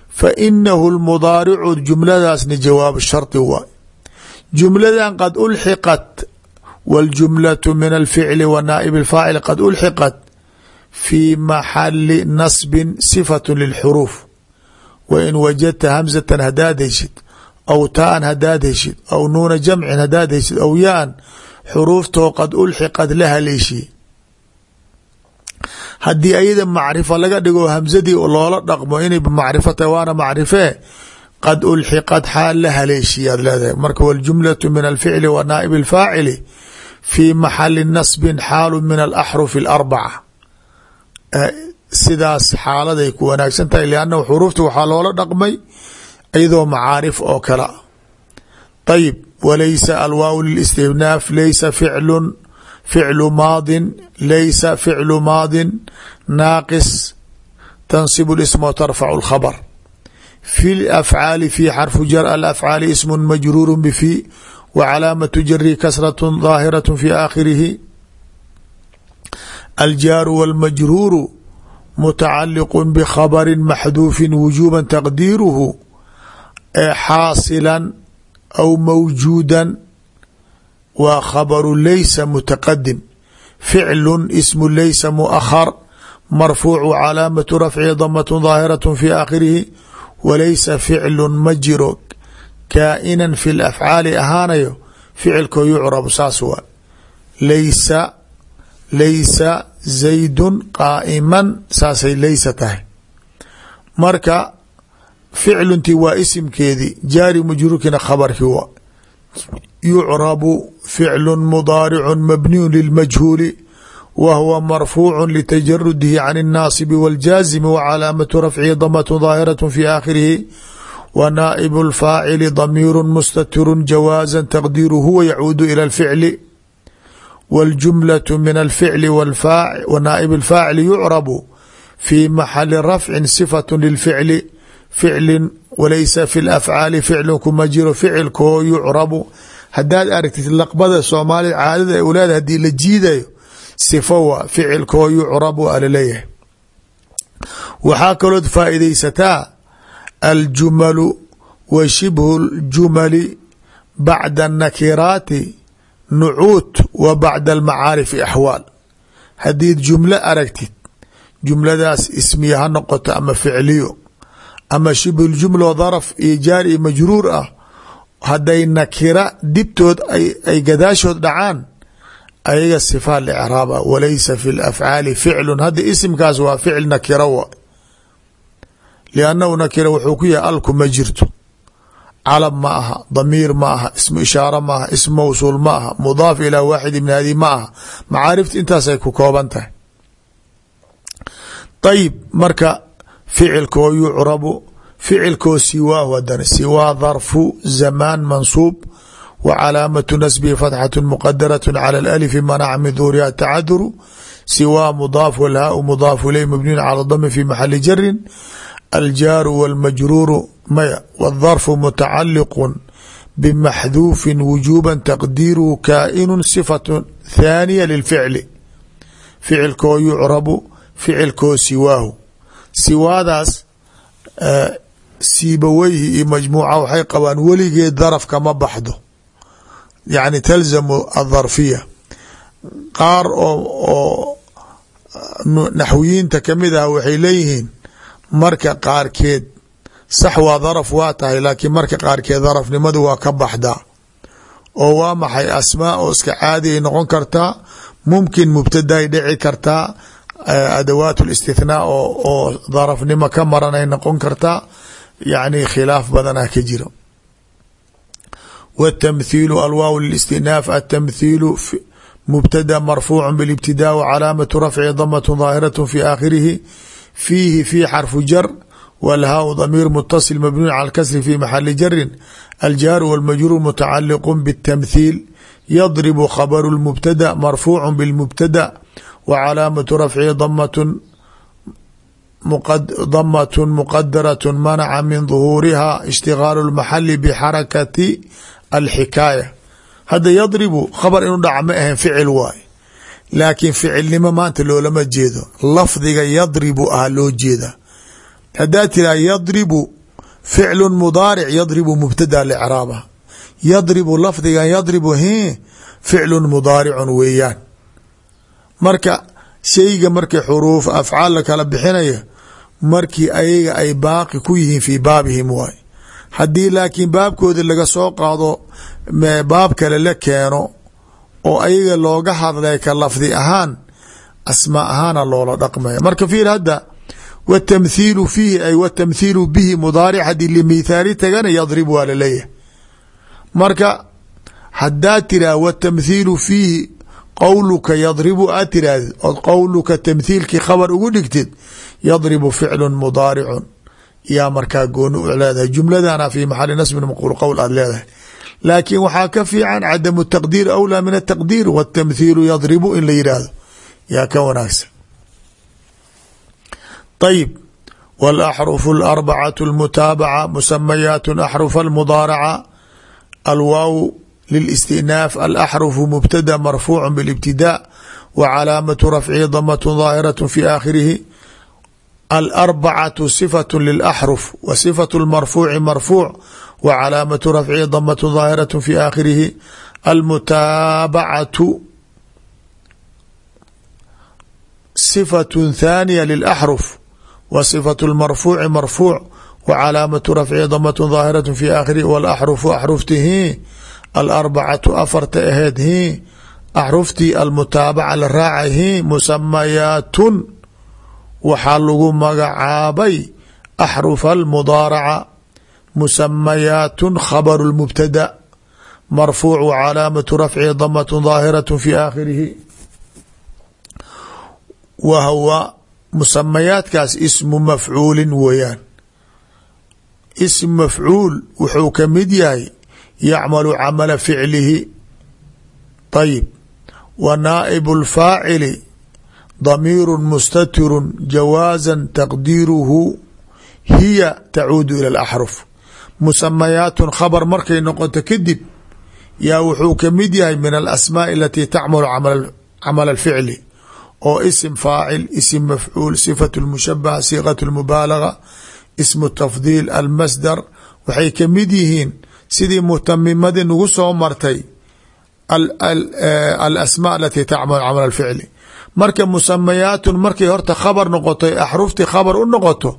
fainahu اlmudaaricu jumladaasni jawaabu shardi waay jumladan qad ulxiqat waljumlatu min alficli wa naa'ib alfaacil qad في fii maxali nasbin sifatu lilxuruuf wain wajadta hamzatan hadaad heshid aw taan hadaad heshid aw nuuna jamcin hadaad heshid aw yaan xuruuftoo qad ulxiqad la haleeshii haddii ayada macrifa laga dhigo hamsadii loola dhaqmo inay macrifo waana macrifee qad ulxiqad xaal la haleeshiyaad leedahay marka waljumlatu min alficli wa naaib alfaacili fii maxali nasbin xaalu min alaxrufi alarbaca sidaas xaaladay ku wanaagsan tahay liannahu xuruufta waxaa loola dhaqmay iyadoo macaarif oo kale a ayib walaysa alwaaw lilistihnaaf laysa ficlun ficlu maadin laysa ficlu maadin naaqis tansibu lism wa tarfacu lkhabr fi lafcaali fi xarfu jar alafcaali ismu majruuru bfi wa calaamatu jari kasrat daahiraة fi aakhirihi aljaaru wاlmajruuru mutacaliq bkhabri maxduufi wujuba taqdiiruhu xaasila aw mawjuuda waa khabaru laysa mutaqadim ficlu ismu laysa muahar marfuucu calaamatu rafcihi damat daahiraة fi aakhirihi walaysa ficlu ma jiro kaa'inan fi lafcaali ahaanayo ficilkoo yucrabu saas waa. Laysa laysa zaydun qaa'iman saasay laysa tahay. Marka ficluntii waa isimkeedii jaari majruurkiina khabarkii waa. Yucrabu ficlu mudaaricu mabniyu lilmajhuuli wa huwa marfuucu litajarudihi can الnaasibi wاljaazimi wa calaamatu rafcihi damat daahiraة fi aakhirihi wa naaib اlfaacili damiiru mustatiru jawaaza taqdiiru huwa yacuudu ilى اlficli wاljumlaة min alficli wa naaib اlfaacili yucrabu fi maxali rafci sifaة lilficli ficli walaysa fi lafcaali ficlu kuma jiro ficilkoo yucrabu hadaad aragtid laqbada soomaalida caadada ay uleedahay hadii la jiidayo sifowa ficilkoo yucrabu alaleeyahay waxaa kalood faa'idaysataa aljumalu wa shibhu ljumali bacda anakiraati nucuut wa bacda almacaarifi axwaal. Haddiid jumlo aragtid jumladaas ismiya ha noqoto ama ficliyo ama shibhuljumlo daraf iyo jaar iyo majruur ah hadday nakira dibtood ay gadaashood dhacaan ayaga sifaat licraab ah walaysa fi lafcaali ficlun. Hadda isimkaas waa ficil nakira wa liannahu nakira wuxuu ku yahay alku ma jirto. Calab ma aha damiir ma aha ismu ishaaro ma aha ismu mawsuul ma aha mudaaf ilaa waaxid ibn hadi ma aha. Macaarifta intaasay ku kooban tahay. Ayib marka ficilkoo yucrabu ficilkoo siwaahu hadana siwaa dharfu zamaan mansuub wa calaamatu nasbihi fatxatu muqadaraة calى اlأlifi manaca min duuriha tacaduru siwaa mudaaf wlhaau mudaaf iley mabniyu calى dami fi maxali jarin aljaaru wاlmajruuru maya wاdharfu mutacaliqu bimaxduufin wujuba taqdiiruhu kaa'inu sifaة thaaniya lilficli ficilkoo yucrabu ficilkoo siwaahu siwaadaas siibaweyhi iyo majmuuca waxay qabaan weligeed daraf kama baxdo yacni talzamu adharfiya qaar oo naxwiyiinta ka mid ah waxay leeyihiin marka qaarkeed sax waa daraf waa tahay laakiin marka qaarkeed darafnimadu waa ka baxdaa oo waa maxay asmaa oo iska caadi ay noqon kartaa mumkin mubtadaay dhici kartaa adawaat اlاstinaa oo darafnimo ka maran ay noqon kartaa yani khilaaf badanah ka jiro wالtamthiilu alwaaw lاstinaaf atamthiilu mubtada marfuuc bاlاbtidaa wcalaamatu rafci damaة ظaahiraة fi aakhirihi fiihi fi xarfu jar wlhaau damiir mutaصil mabniyu calى اkasri fi maxali jarin aljaaru wاlmajruur mutacaliq bالtamthiil yadribu khabru اlmubtada marfuuc bاlmubtada wcalaamatu rafcihi damatun damatun muqadaratun manaca min duhuuriha ishtigaalu lmaxali bixarakati alxikaaya hadda yadribu khabar inuu dhaca ma ahayn ficil waay laakiin ficilnimo maanta loolama jeedo lafdiga yadribu ah loo jeeda haddaa tiraa yadribu ficlu mudaaric yadribu mubtada licraabah yadribu lafdigan yadribu hi ficlu mudaaricun weeyaan marka shayga markii xuruuf afcaal la kala bixinaya markii ayaga ay baaqi ku yihiin fii baabihim waay haddii laakiin baabkoodi laga soo qaado baab kale la keeno oo ayaga looga hadlay ka lafdi ahaan asmaa ahaana loola dhaqmaya marka fiir hadda watamthiilu fiihi ay watamthiilu bihi mudaaric haddii limithaali tagana yadrib waa la leeyahay marka haddaad tiraa watamthiilu fiihi qowluka yadribu aad tirahdid ood qowluka tamthiilkii khabar ugu dhigtid yadribu ficlu mudaaricun yaa markaa gooni u leedahay. Jumladana fi maxali nasbin maqul qowl aad leedahay. Laakiin waxaa ka fiican cadamu taqdiir awlaa min ataqdiir watamthiilu yadribu in la yidhaahdo yaa ka wanaagsan. Ayib walaxrufu alarbacatu almutaabaca musamayaat axruf almudaaraca. Alwaaw lilistinaaf. Alaxrufu mubtada marfuucu bilibtidaa wa calaamatu rafcihi damat daahiraة fi aakhirihi alarbacatu sifatu lilaxruf wa sifatu lmarfuuci marfuuc wa calaamatu rafcihi damat daahiraة fi aakhirihi almutaabacatu sifatu thaaniya lilaxruf wa sifatu lmarfuuci marfuuc wa calaamatu rafcihi damat daahiraة fi aakhirihi walaxrufu axruftihi alarbacatu afarta aheed hi axruftii almutaabaca la raacay hi musamayaatun waxaa lagu magacaabay axrufa almudaaraca musamayaatun khabaru lmubtada marfuuc wa calaamatu rafcihi damat daahiraة fi aakhirihi. Wa huwa musamayaadkaas ismu mafcuulin weeyaan. Ism mafcuul wuxuu ka mid yahay yacmalu camala ficlihi. Ayib wa naa'ibu damiiru mustatiru jawaaza taqdiiruhu hiya tacuudu ila alaxruf musamayaatun khabar markay noqoto kadib yaa wuxuu ka mid yahay min alasmaaءi alatii tacmalu camala alficli oo isim faacil isim mafcuul sifat lmushabaha siiqat lmubaalaga ismu tafdiil almasdar waxay ka mid yihiin sidii mutamimadii nagu soo martay alasmaa alatii tacmalu camal alficli marka musamayaatun markay horta khabar noqoto axruftii khabar u noqoto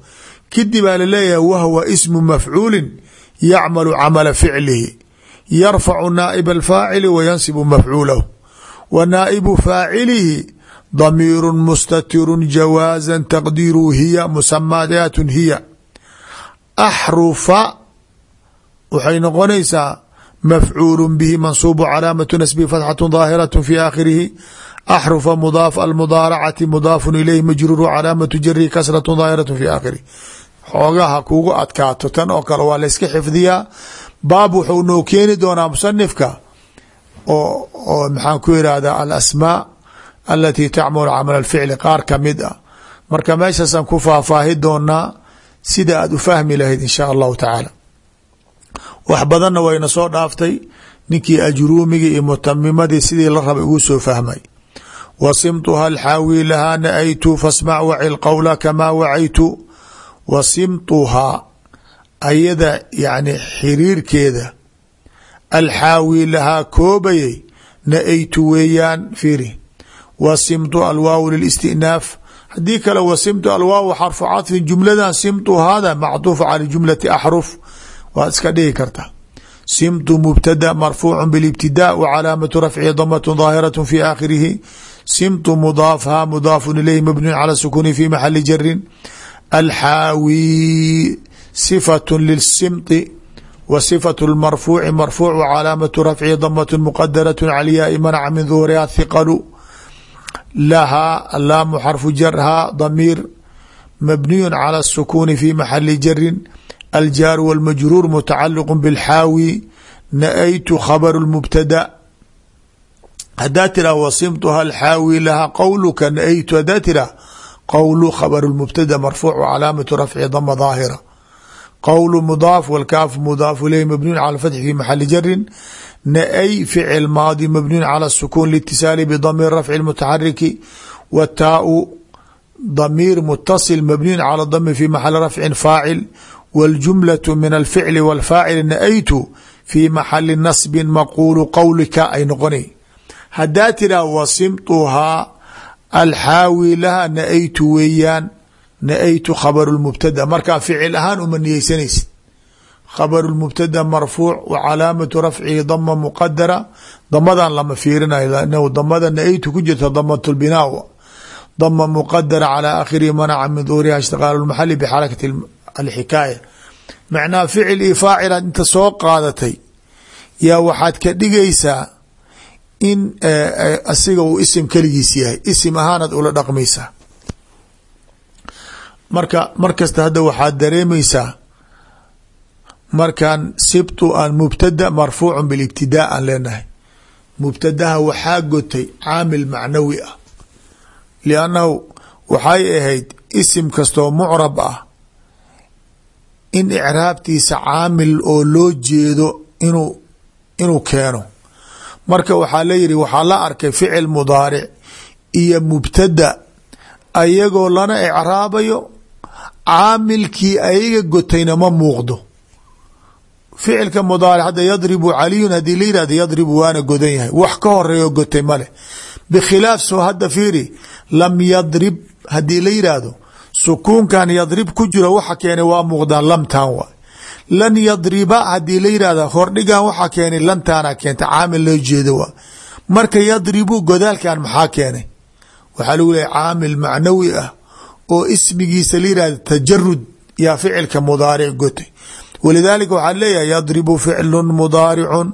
kadib aa la leeyahay wahwa ismu mafcuulin yacmalu camala ficlihi. Yarfacu naaiba alfaacili wa yansibu mafcuulahu. Wa naaibu faacilihi damiiru mustatiru jawaaza taqdiiru hiya musamayaatun hiya. Axrufa waxay noqonaysaa mafcuul bihi mansuubu calaamatu nasbi fatxatu daahiraة fi aakhirihi axrufa mudaaf almudaaracati mudaafu ilayh majruuru calaamatu jarihi kasratu daahiraة fi aakhirihi xoogaha kugu adkaato tan oo kale waa layska xifdiyaa baab wuxuu noo keeni doonaa musanifka oo oo maxaan ku irahda alasmaa alatii tacmul camal alficli qaar ka mid ah marka meeshaasaan ku faahfaahi doonaa sida aad u fahmi lahayd in shaa allahu tacaala wax badanna wayna soo dhaaftay ninkii wa simtuha alxaawi lahaa na-aytu fasmac waci qowla kamaa wacaytu wa simtuhaa ayada yani xiriirkeeda alxaawi lahaa koobayay na-aytu weeyaan fiiri wa simtu alwaaw lilistinaaf haddii kale wa simtu alwaaw xarfu cadfin jumladan simtu hada macduuf cala jumlati axruf waad iska dhigi karta simtu mubtada marfuucu bilibtidaa wa calaamatu rafcihi damatun daahiraة fi aakhirihi simtu mudaafha mudaafu ilayhi mabniun cala sukuni fi maxali jarin alxaawi sifaة lisimti wa sifaة اlmarfuuci marfuuc wa calaamatu rafcihi damat muqadaraة calyaai manaca min duhuriha hiqalu lahaa laamu xarfu jarhaa damiir mabniyu cala الsukuni fi maxali jarin aljaar wاlmajruur mutacaliq bاlxaawi na-aytu khabr mubtada hadaa tira wasimtuha alxaawi lahaa qowluka na-aytu hadaa tira qowlu khabr mubtada marfuuc calaamatu rafci dama daahira qowlu mudaaf wاlkaafu mudaaf ilayh mabniyu cala fatxi fi maxali jarin na-ay ficil maadi mabniyu cala الsukun litisaali bdamiir rafci mutaxariki wataau damiir mutasil mabniyu cala dami fi maxali rafcin faacil wاljumlaة min alficli wاlfaacil na-aytu fi maxali nasbi maquulu qowlika ay noqona hadaa tiraa wasimtuhaa laha na-aytu weeyaan na-aytu khabaru mubtada markaa ficil ahaan uma niyeysanaysid. Khabaru mubtada marfuuc wa calaamatu rafcihi dama muqadara damadan lama fiirinayo damada na-aytu ku jirta damat binaa dama muqadara calى akhirihi manaca min duhuriha ishtiqaal maxali bxarakati alxikaaya. Macnaha ficil io faacilaad inta soo qaadatay yaa waxaad ka dhigaysaa in asiga uu isim keligiis yahay. Isim ahaanaad ula dhaqmaysaa. Marka mar kasta hadda waxaad dareemaysaa markan sibtu aan mubtada marfuucu bilibtidaa aan leenahay. Mubtadaha waxaa gotay caamil macnawi ah. Liannahu waxay ahayd isim kastoo mucrab ah in icraabtiisa caamil oo loo jeedo inuu inuu keeno marka waxaa la yihi waxaa la arkay ficil mudaaric iyo mubtada ayagoo lana icraabayo caamilkii ayaga gotayna ma muuqdo. Ficilka mudaaric hadda yadribu caliyun haddii la yihahdo yadribu waana godan yahay. Wax ka horeeyo gotay male bikhilaaf soo hadda fiiri lam yadrib haddii la yidhaahdo sukuunkan yadrib ku jiro waxa keenay waa muuqdaan lamtan waay lan yadriba haddii la yidhahda hordhigan waxaa keenay lantaana keenta caamil loo jeedo marka yadribu godaalkan maxaa keenay? Waxaa lagu leeyahy caamil macnawi ah oo ismigiisa la yihahda tajarud yaa ficilka mudaaric gotay walidaalika waxaa leeyahay yadribu ficlu mudaaricun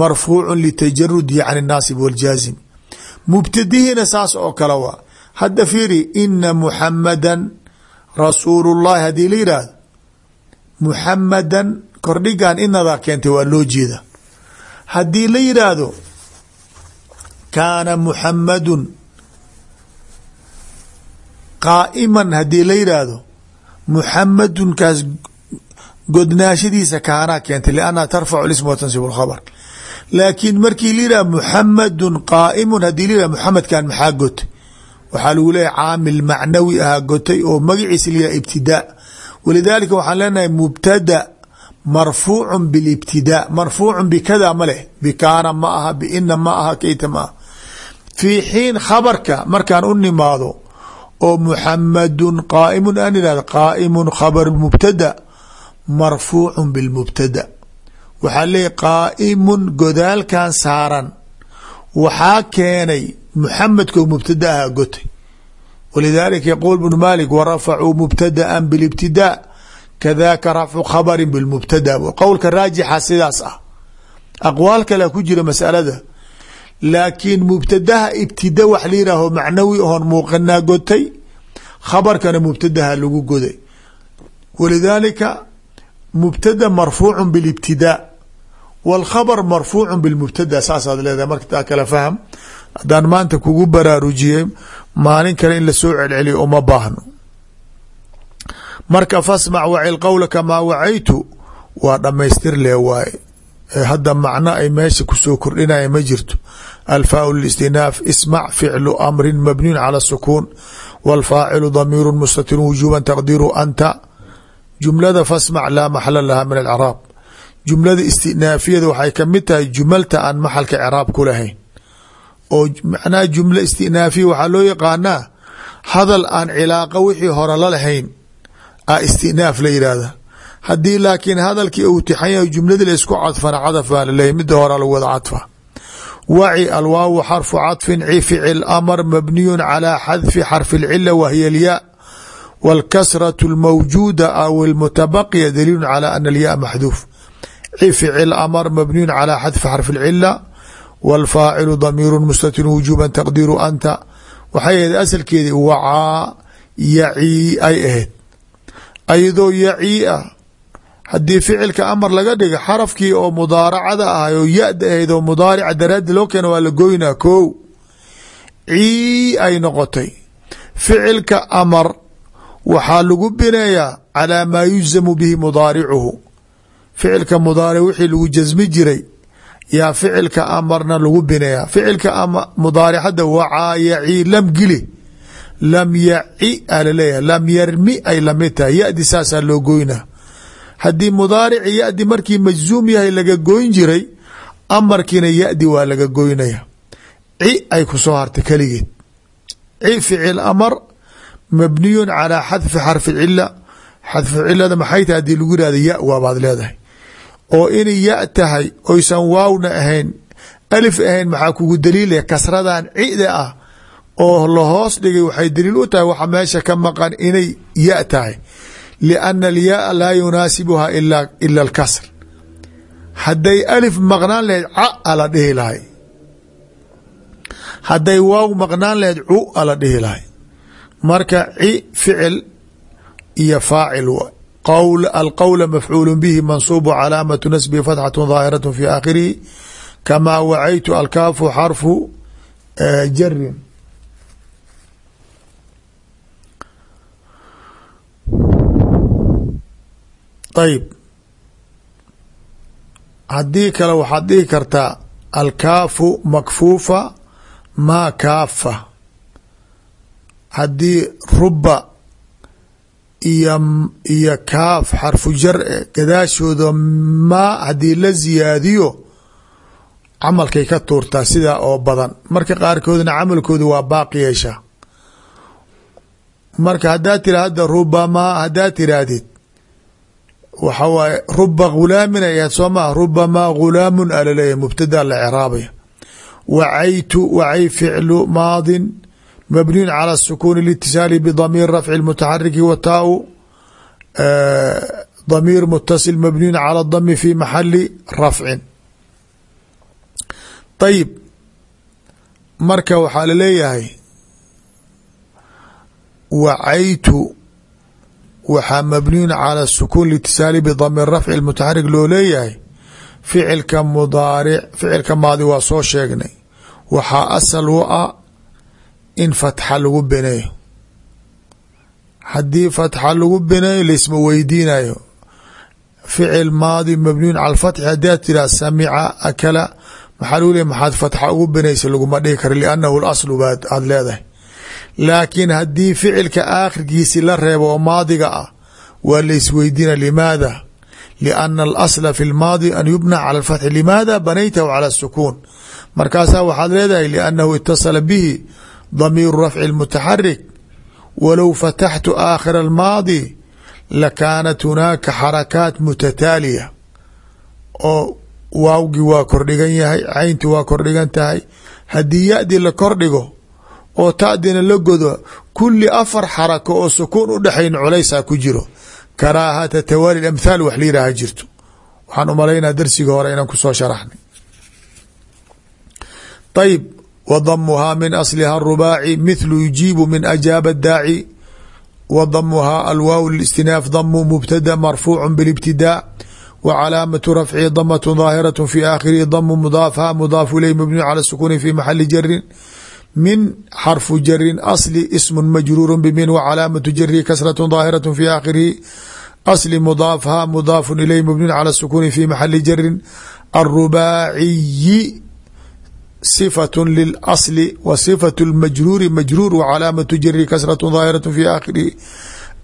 marfuucu litajarud yacni naasib waljaazim mubtadihiina saas oo kale waa hadda fiiri ina muxamadan rasuulu haddii la yidhaahdo muxamadan kordhigan inadaa keentay waa loo jeeda haddii la yidhaahdo kaana muxamadun qaa'iman haddii la yidhaahdo muxamadunkaas godnaashadiisa kaanaa keentay liannaha tarfacu lism wa tansibu lkhabr laakiin markii la yidhahdo muxamadun qaa'imun haddii la yihahdo muxamedkan maxaa gotay? Waxaa lagu leeyahy caamil macnawi ahaa gotay oo magaciisa la yihah ibtidaa walidaalika waxaan leenahay mubtada marfuucu bilibtidaa marfuucu bikada ma leh bikaana ma aha biina ma aha keyta ma aha. Fii xiin khabarka markaan u nimaado oo muxamadun qaaimun aan ihahdo qaaimun khabar mubtada marfuucu bilmubtada waxaa leeyahy qaaimun godaalkan saaran waxaa keenay muxamedko mubtada aha gotay walidaalika yaquul bnu malik warafacuu mubtadaa bilibtidaa kadaka rafcu khabari bilmubtada qowlka raajixa sidaas ah aqwaal kale ku jira masalada laakiin mubtadaha ibtida wax la yihaaho macnawi oon muuqanaa gotay khabarkana mubtadaha lagu goday walidaalika mubtada marfuucu bilibtidaa wاlkhabr marfuucu bilmubtada saasaad leedahay marka taa kale fahm haddaan maanta kugu baraarujiyey maalin kale in la soo celceliyo uma baahno. Marka fasmac wacil qowla kamaa wacaytu waa dhamaystir lee waaye. Hadda macno ay meesha ku soo kordhinaya ma jirto. Alfaau listinaaf ismac ficlu amrin mabniyun cala sukuun wاlfaacilu damiiru mustatir wujuba taqdiru anta. Jumlada fasmac laa maxala laha min alcraab jumlada istinaafiyada waxay ka mid tahay jumalta aan maxalka craab ku lahayn oo macnaha jumla istinaafiya waxaa loo yaqaanaa hadal aan cilaaqa wixii hore la lahayn a istinaaf la yidhaahda haddii laakiin hadalkii uu tixan yahay jumladii la isku cadfana cadaf baa laleeyahy midda hore lagu wada cadfa waci alwaawu xarfu cadfin ci ficil amar mabniyun calaa xadfi xarfi اlcila wahiya alyaa wاlkasraة اlmawjuuda aw اlmutabaqiya daliilu calى ana alyaa maxduuf ci ficil amar mabniyun calى xadfi xarfi اlcila wاlfaacilu damiiru mustatir wujuba taqdiru anta waxay ahayd asalkeedii wacaa yacii ay ahayd ayadoo yacii ah haddii ficilka amar laga dhiga xarafkii oo mudaaracada ahay oo ya-da ahayd oo mudaarica daraadi loo keena waa la goynaa ko cii ay noqotay ficilka amar waxaa lagu bineeyaa calaa maa yujzamu bihi mudaaricuhu ficilka mudaaric wixii lagu jasmi jiray yaa ficilka amarna lagu bineeyaa ficilka mudaaricada wacaa yacii lam gili. Lam yaci a la leeyahay lam yarmi ay la mid tahay. Ya-di saasaa loo goynaa haddii mudaarici ya-di markii majzuum yahay laga goyn jiray amarkiina ya-di waa laga goynaya. Ci ay ku soo hartay keligeed. Ci ficil amar mabniyun calaa xadfi xarfi cila xadfu cilada maxay tahay? Hadii lagu yihahda ya waabaad leedahay oo inay ya tahay oysan waawna ahayn alif ahayn maxaa kugu daliilaya kasradan cida ah oo lahoos dhigay waxay daliil u tahay waxa meesha ka maqan inay ya tahay. Lianna alyaaa laa yunaasibuha ila alkasr. Hadday alif maqnaan lahayd ca ala dhihi lahay. Hadday waaw maqnaan lahayd cu ala dhihi lahay. Marka ci ficil iyo faacil alqowla mafcuul bihi mansuub calaamatu nasbihi fatxatu daahiraة fi aakhirihi kamaa wacaytu alkaafu xarfu jarin ayb haddii kale waxaad dhihi kartaa alkaafu makfuufa maa kaafa haddii ruba iyo iyo kaaf xarfu jar e gadaashooda maa haddii la ziyaadiyo camalkay ka tuurtaa sidaa oo badan. Marka qaarkoodna camalkooda waa baaqi yeeshaa. Marka haddaad tira hadda rubamaa haddaad tiraahdid waxa waaye ruba ghulaamin ay soo maa rubamaa ghulaamun a laleeyahy mubtadaa la ciraabaya wacaytu wacay ficlu maadin mabniyun calى الsukun اlاtisaali bdamiir rafci اmutaxariki wa taau damiir mutasil mabniyun calى اdami fi maxali rafcin ayib marka waxaa laleeyahay wacaytu waxaa mabniyun calى الsukun اlاtisaali bdamiir rafci mutaxarik loo leeyahay ficilka mudaaric ficilka maadi waa soo sheegnay waxaa asal u ah in fatxa lagu bineeyo haddii fatxa lagu bineeyo laisma weydiinayo. Ficil maadi mabniyun cala fatxi haddaad tiraa samica akala. Maxaa lagu leey maxaad fatxa ugu binaysa laguma dhihi karo liannahu laslu baad aada leedahay. Laakiin haddii ficilka aakhirkiisi la reebo oo maadiga ah waa la limaada? Lianna alasla fi lmaadi an yubna cala alfatxi. Limaada banaytahu cala asukuun markaasaa waxaad leedahay liannahu itasala bihi damiiru rafci mutaxarik walow fataxtu aakhira almaadi lakaanat hunaaka xarakaat mutataaliya. Oo waawgii waa kordhigan yahay caynti waa kordhigan tahay. Haddii ya-di la kordhigo oo tadina la godo kulli afar xarako oo sukuun u dhexayn culaysaa ku jiro. Karaahata tawaali amthaal wax la yihaaha jirto. Waxaan u malaynaa hore inaan ku soo sharaxnay. Ayb wdmuhaa min asliha rubaaci mithlu yujiibu min ajaaba daaci wadamuhaa alwaaw listinaaf damu mubtada marfuucu bilibtidaa wacalaamatu rafcihi damatu daahiratu fi aakhirihi damu mudaafha mudaafu ileyh mabniyu cala sukuuni fi maxali jarin min xarfu jarin asli ismu majruuru bimin. Wacalaamatu jarihi kasratu daahiratu fi aakhirihi asli mudaafha mudaafu ileyh mabniyu cala sukuuni fi maxali jarin arubaaciyi صفة للأصل وصفة المجrور مجrور وcلاaمة jر كسرة ظاaهرة في آkhره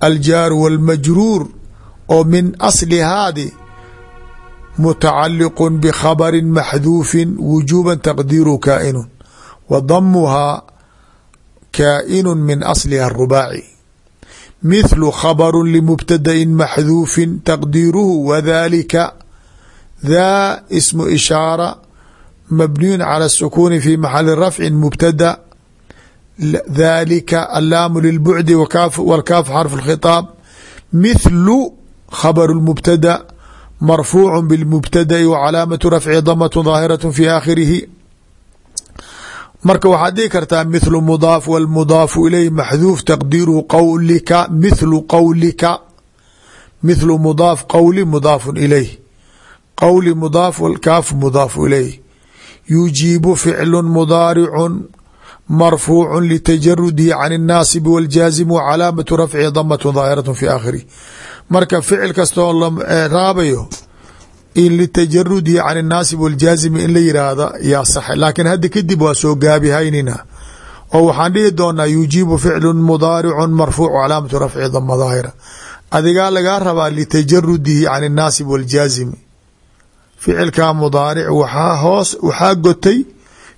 الjاar والمجrور oo min أصلhaadi متacaliق بخبر محذوف وجوبا تقدير kائن وضمها kائن من أصلها الرباعي مثل خبر لمبتدأ محذوف تقديره وذلك ذا اسم إشاaرة mبنiي على السkون في محل رفع مبتdأ ذلika اللام للبعد والكاف xرف الخطاaب مثل خبر المبتدأ مرفوع بالمبتدأ وعلاaمة رفع ضمة ظاهرة في آkhرihi marka waxaad dhihi kartaa مثل مضاaف والمضاaف إليه محذوف تقديره qwlika مثل qwlika مثل مضاaف qwلi مضاaف إليه qwلi مضاaف والكاف مضاaف إليه yujiibu ficlu mudaaricu marfuucu litajarudihi can الnaasib wاljaazim wcalaamatu rafcihi damat daahiraة fi aakhirih marka ficil kastoo la raabayo in litajarudihi can الnaasib wاljaazimi in la yiraahda yaa sax laakiin hadda kadib waa soo gaabihaynina oo waxaan dhihi doonaa yujiibu ficlu mudaaricu marfuuc calaamatu rafcihi dama daahira adigaa lagaa rabaa litajarudihi can الnaasib wاljaazimi ficilka mudaaric waxaa hoos waxaa gotay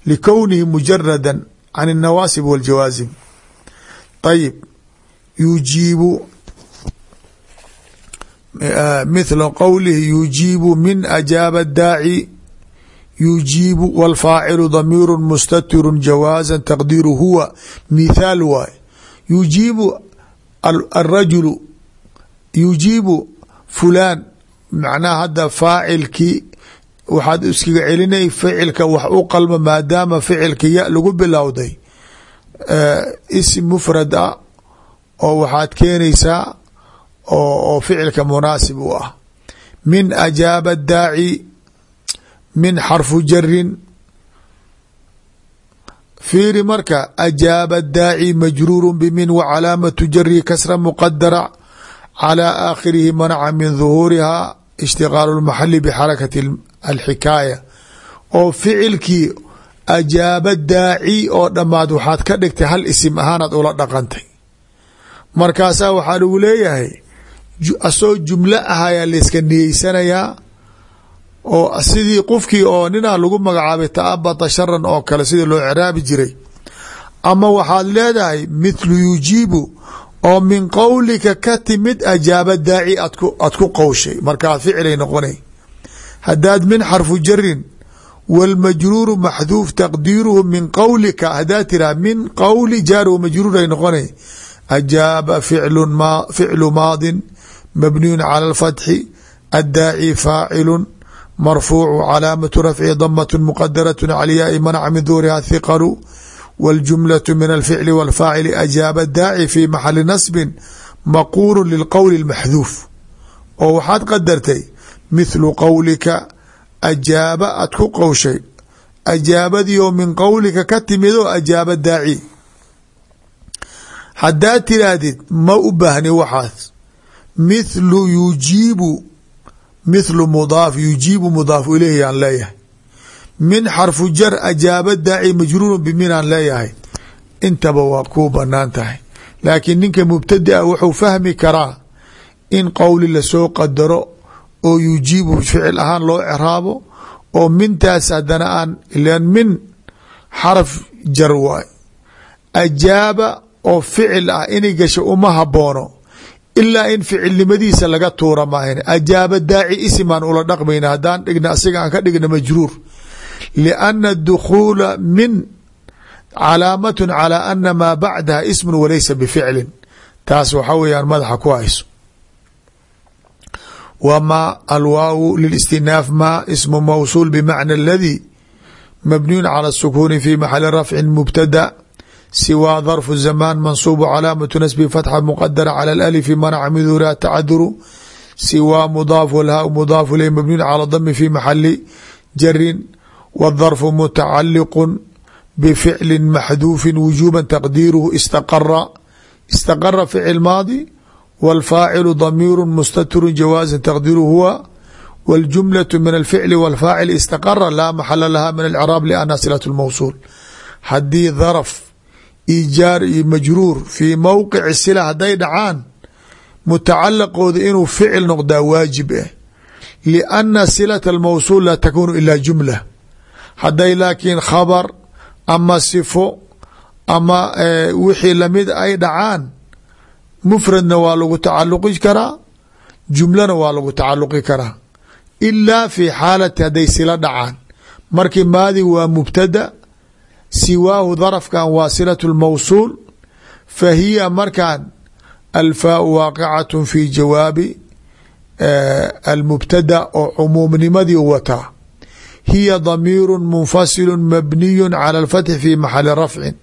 likownihi mujarada can الnawaasib wاljawaazim ayib yujiibu mithla qowlihi yujiibu min ajaaba daaci yujiibu wاlfaacilu damiiru mustatiru jawaaza taqdiiru huwa mithaal waay yujiibu arajulu yujiibu fulaan macnaha hadda faacilkii waxaad iskaga celinay ficilka wax u qalma maadaama ficilka ya lagu bilowday isim mufrad ah oo waxaad keenaysaa oo ficilka munaasib u ah. Min ajaaba daaci min xarfu jarin fiiri marka ajaaba daaci majruuru bmin wa calaamatu jari kasra muqadara calى aakhirihi manaca min duhuuriha ishtiqaalu lmaxali bxarakati alxikaaya oo ficilkii ajaaba daaci oo dhammaad waxaad ka dhigtay hal isim ahaanaad ula dhaqantay. Markaasaa waxaa lagu leeyahay asoo jumlo ah ayaa layska niyeysanayaa oo sidii qofkii oo ninaa lagu magacaabay taabata sharan oo kale sidii loo ceraabi jiray. Ama waxaad leedahay mithlu yujiibu oo min qowlika ka timid ajaaba daaci aad ku qowshay markaa ficilay noqonay haddaad min xarfu jarin wاlmajruuru maxduuf taqdiiruhu min qowlika haddaad tiraa min qowli jaar wamajruur ay noqonay ajaaba ficlu maadin mabniyun cala اlfatxi addaaci faacilu marfuucu calaamatu rafci damat muqadaraة calyaai manca min duuriha hiqalu wاljumlaة min alficli wاlfaacili ajaaba daaci fi maxali nasbin maquulu lilqowli اlmaxduuf oo waxaad qadartay mithlu qowlika ajaaba aad ku qowshay ajaabadii oo min qowlika ka timid oo ajaaba daaci haddaad tiraahdid ma u baahni waxaas mithlu yujiibu mithlu mudaaf yujiibu mudaafu ileyhi aan leeyahay min xarfu jar ajaaba daaci majruuru biminaan leeyahay. Intaba waa kuu bannaan tahay. Laakiin ninka mubtadia wuxuu fahmi karaa in qowli la soo qadaro oo yujiibu ficil ahaan loo craabo oo mintaas hadana aan ilan min xaraf jar waay. Ajaaba oo ficil ah inay gasho uma haboono ilaa in ficilnimadiisa laga tuura maahan. Ajaaba daaci isimaan ula dhaqmayna haddaan dhigna asiga aan ka dhigna majruur lianna dukhuula min calaamatun calaa ana maa bacdaha ismun walaysa bificlin taas waxa weeyaan madaxa ku hayso wma alwaaw lilistinaaf ma ismu mawsuul bmacna اladi mabniyun calى الsukuni fi maxali rafci mubtada siwaa darfu zamaan mansuubu calaamatu nasbi fatxa muqadara calى اlalifi manaca midura tacaduru siwaa mudaaf wlhaa mudaafu iley mabniyun calى dami fi maxali jarin wاdarfu mutacaliqu bficli maxduufi wujuba taqdiiruhu istaqara istaqara ficil maadi wاlfaacilu damiiru mustatiru jawaaza taqdiiru huwa wاljumlaة min alficli wاlfaacil istaqara laa maxala laha min alcraab lianha silaة اlmawsuul haddii darf ijaar iyo majruur fii mowqici sila hadday dhacaan mutacalaqooda inuu ficil noqdaa waajib ah lianna silaة اlmawsuul laa takunu ila jumla hadday laakiin khabar ama sifo ama e, wixii la mid ay dhacaan mufradna waa lagu tacaluqi karaa jumlana waa lagu tacaluqi karaa. Ilaa fi xaalati hadday sila dhacaan. Markii maadi waa mubtada siwaahu darafkan waa silaة اlmawsuul fa hiya markan alfaau waaqicatu fi jawaabi e, almubtada oo cumuumnimadii wataa hiya damiiru munfasilu mabniyu cala alfatxi fi maxali rafcin.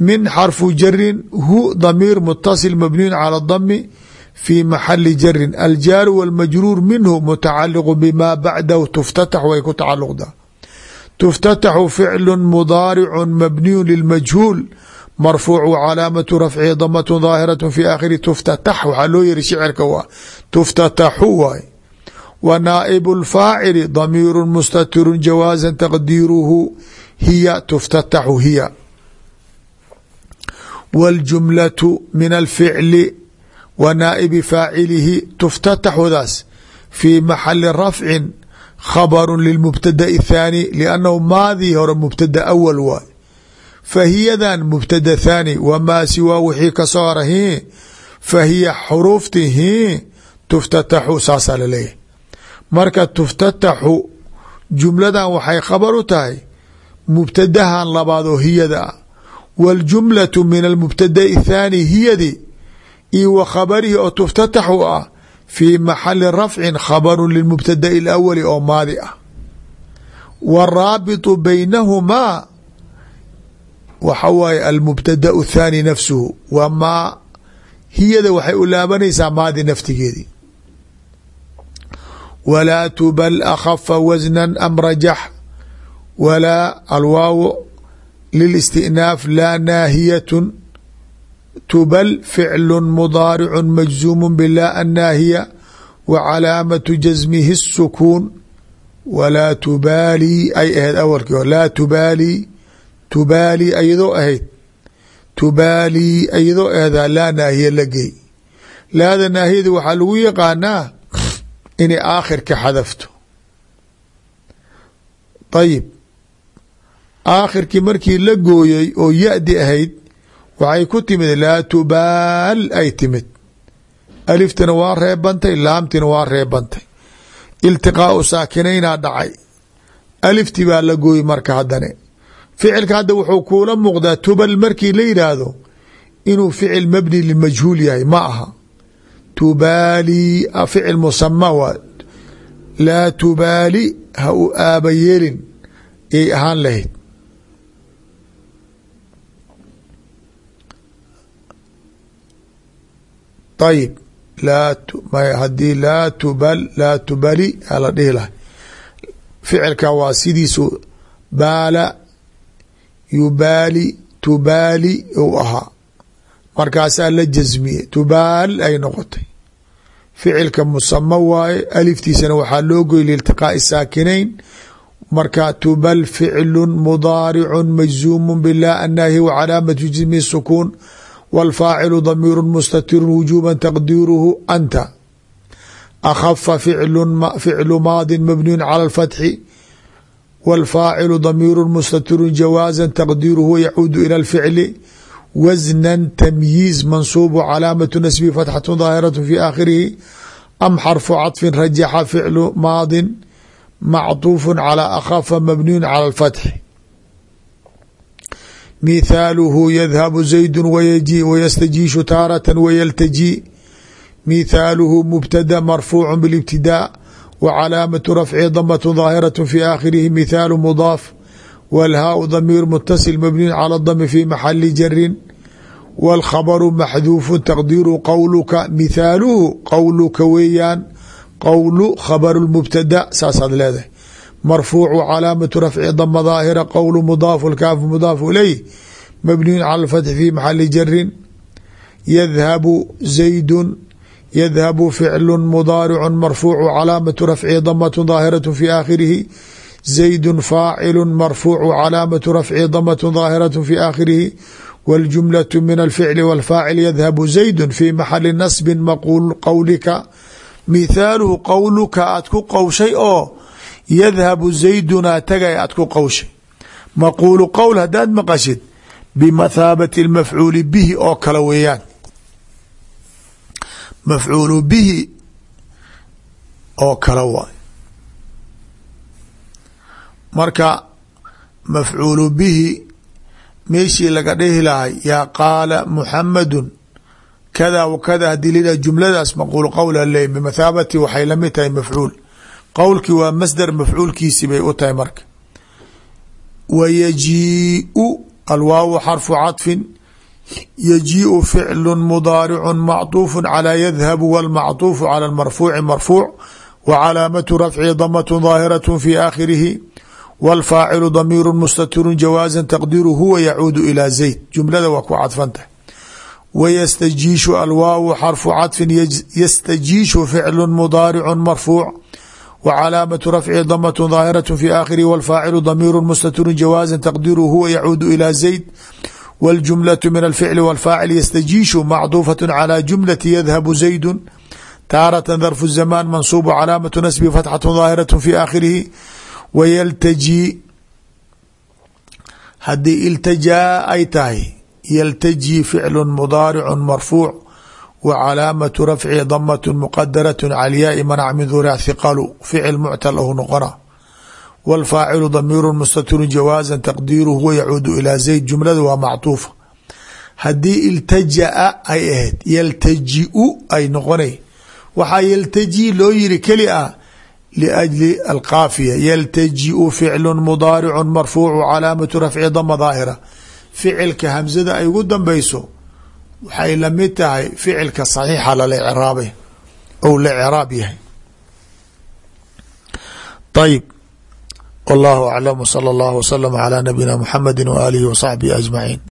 Min xarfu jarin hu damiir mutasil mabniyun cala dami fi maxali jarin aljaaru walmajruur minhu mutacaliqu bima bacdahu tuftatax way ku tacaliqdaa tuftataxu ficlu mudaaricu mabniyu lilmajhuul marfuuc calaamatu rafcihi damatun daahiratu fi aakhiri tuftatax. Waxaa loo yiri shicirka waa tuftataxu waay wa naaibu lfaacili damiiru mustatirun jawaasan taqdiiruhu hiya tuftataxu hiya waljumlatu min alficli wa naaibi faacilihi tuftataxudaas fii maxali rafcin khabaru lilmubtada'i thaani liannahu maadii hore mubtada awal waay fahiyadan mubtada thaani wamaa siwaa wixii ka soo hora hi fahiya xuruufti hi tuftataxu saasaa laleeyahy marka tuftataxu jumladan waxay khabar u tahay mubtadahan labaad oo hiyada. Ah waljumlatu min almubtadai thaani hiyadi iyo wa khabarihi oo tuftataxu ah fi maxali rafcin khabaru lilmubtadai alawali oo maadi ah. Waraabitu baynahumaa waxa waaye almubtada thaani nafsuhu waa maa hiyada waxay u laabanaysaa maadi naftigeedii wlaa tubal akhafa wasna am rajax walaa alwaaw lilistinaaf laa naahiyatu tubal ficlu mudaaricu majzuumu bila annaahiya wa calaamatu jasmihi الsukuun walaa tubaalii ay ahayd awalkii hor laa tubaalii tubaalii ayadoo ahayd tubaalii ayadoo ahdaa laa naahiya la gey laada naahiyada waxaa lagu yaqaanaa inay aakhirka xadafto. Ayib aakhirkii markii la gooyey oo ya-di ahayd waxay ku timid laa tubaal ay timid. Aliftana waa reebantay laamtina waa reebantay. Iltiqaau saakinaynaa dhacay. Alifti baa la gooyey marka haddane. Ficilka hadda wuxuu kuula muuqdaa tubal markii la yidhaahdo inuu ficil mabni limajhuul yahay ma aha tubaali ficil musama waa laa tubaali ha u aaba yeelin yay ahaan lahayd. Ayib haddii laa tubal laa tubali ala dhihi lahay. Ficilka waa sidiisu baala yubaali tubaali u ahaa. Markaasaa la jasmiye tubaal ay noqotay ficilka musama waaye aliftiisana waxaa loo goy liiltiqaa'i saakinayn marka tubal ficlu mudaaricu majzuumu bilah annaahi wa calaamatu jismi sukuun wاlfaacilu damiiru mustatiru wujuba taqdiiruhu anta akhafa ficlu maadi mabniyu calى اlfatxi wاlfaacilu damiiru mustatiru jawaaza taqdiiruhu yacuudu ilى اlficli wasna tamyiiz mansuubu calaamatu nasbi fatxatu daahiraة fi aakhirihi am xarfu caطfi rajaxa ficlu maadi macطuufu calى akhafa mabniyu calى اlfatxi mithaaluhu yadhabu zaydu wayaji wayastajiishu taarata wayaltaji mithaaluhu mubtada marfuucu biاlibtidaa wa calaamatu rafci damat daahiraة fi aakhirihi mithaalu mudaaf wاlhaau damiir mutasil mabniyu calى dami fi maxali jarin wاlkhabru maxduufu taqdiiru qowluka mithaaluhu qowluka weeyaan qowlu khabru mubtada saasaad leedahay marfuucu calaamatu rafci dama daahira qowlu mudaafu lkaafu mudaafu ilayh mabniyun cala lfatxi fi maxali jarin yadhabu zaydun yadhabu ficlu mudaaricu marfuucu calaamatu rafci damatu daahiratu fi aakhirihi zaydun faacilu marfuucu calaamatu rafci damatu daahiratu fi aakhirihi wاljumlaة min alficli wاlfaacil yadhabu zaydu fi maxali nasbi maquul qowlika mithaaluhu qowluka aad ku qowshay oo yadhabu zaydunaa tagay aad ku qowshay maquulu qowl haddaad maqashid bimathaabati اlmafcuuli bihi oo kale weeyaan mafcuulu bihi oo kale waay marka mafcuulu bihi meeshii laga dhehi lahay yaa qaala muxamadu kada w kada hadii la jumladaas maquul qowl le bimathaabati waxay lamid tahay mafcuul qowlkii waa masdar mafcuulkiisi bay u tahay marka wa yajiiu alwaawu xarfu caطfin yajiiu ficlu mudaaricu macطuufu calى yadhabu wاlmacطuufu calى marfuuci marfuuc wa calaamatu rafci damat daahiraة fi aakhirihi wاlfaacilu damiiru mustatiru jawaaza taqdiiru huwa yacuudu ilى zayd jumlada waa ku cadfantah wyastajiishu alwaawu xarfu caطfin yastajiishu ficlu mudaaricu marfuuc wa calaamatu rafci damat daahiraة fi aakhirihi wاlfaacilu damiiru mustatiru jawaaza taqdiiru huwa yacuudu ilى zayd wاljumlaة min alficli wاlfaacil yastajiishu macduufaة calى jumlati yadhabu zaydu taarata darfu zamaan mansuubu calaamatu nasbi fatxaة daahiraة fi aakhirihi wayaltaji haddii iltajaa ay tahay yaltaji ficlu mudaaricu marfuuc wa calaamatu rafci damat muqadarat calyaai manac min duuriha hiqalu ficil muctal ahu noqona wاlfaacilu damiiru mustatirun jawaaza taqdiiruhu wa yacuudu ilaa zayd jumlada waa mactuufa haddii iltajaa ay ahayd yaltajiu ay noqona waxaa yaltaji loo yiri keli ah لأجل القافية يلتجiء فعل مضاaرع مرفوuع cلاaمة رفع dم ظاaهرة فicilka hمزada ay ugu danbeyso waxay lamid tahay ficilka صaحيixa lala craabay ou la craab yahay طيب والله أعلم وصلى الله وسلم على نبينا محمد وآله وصحبه أجمعين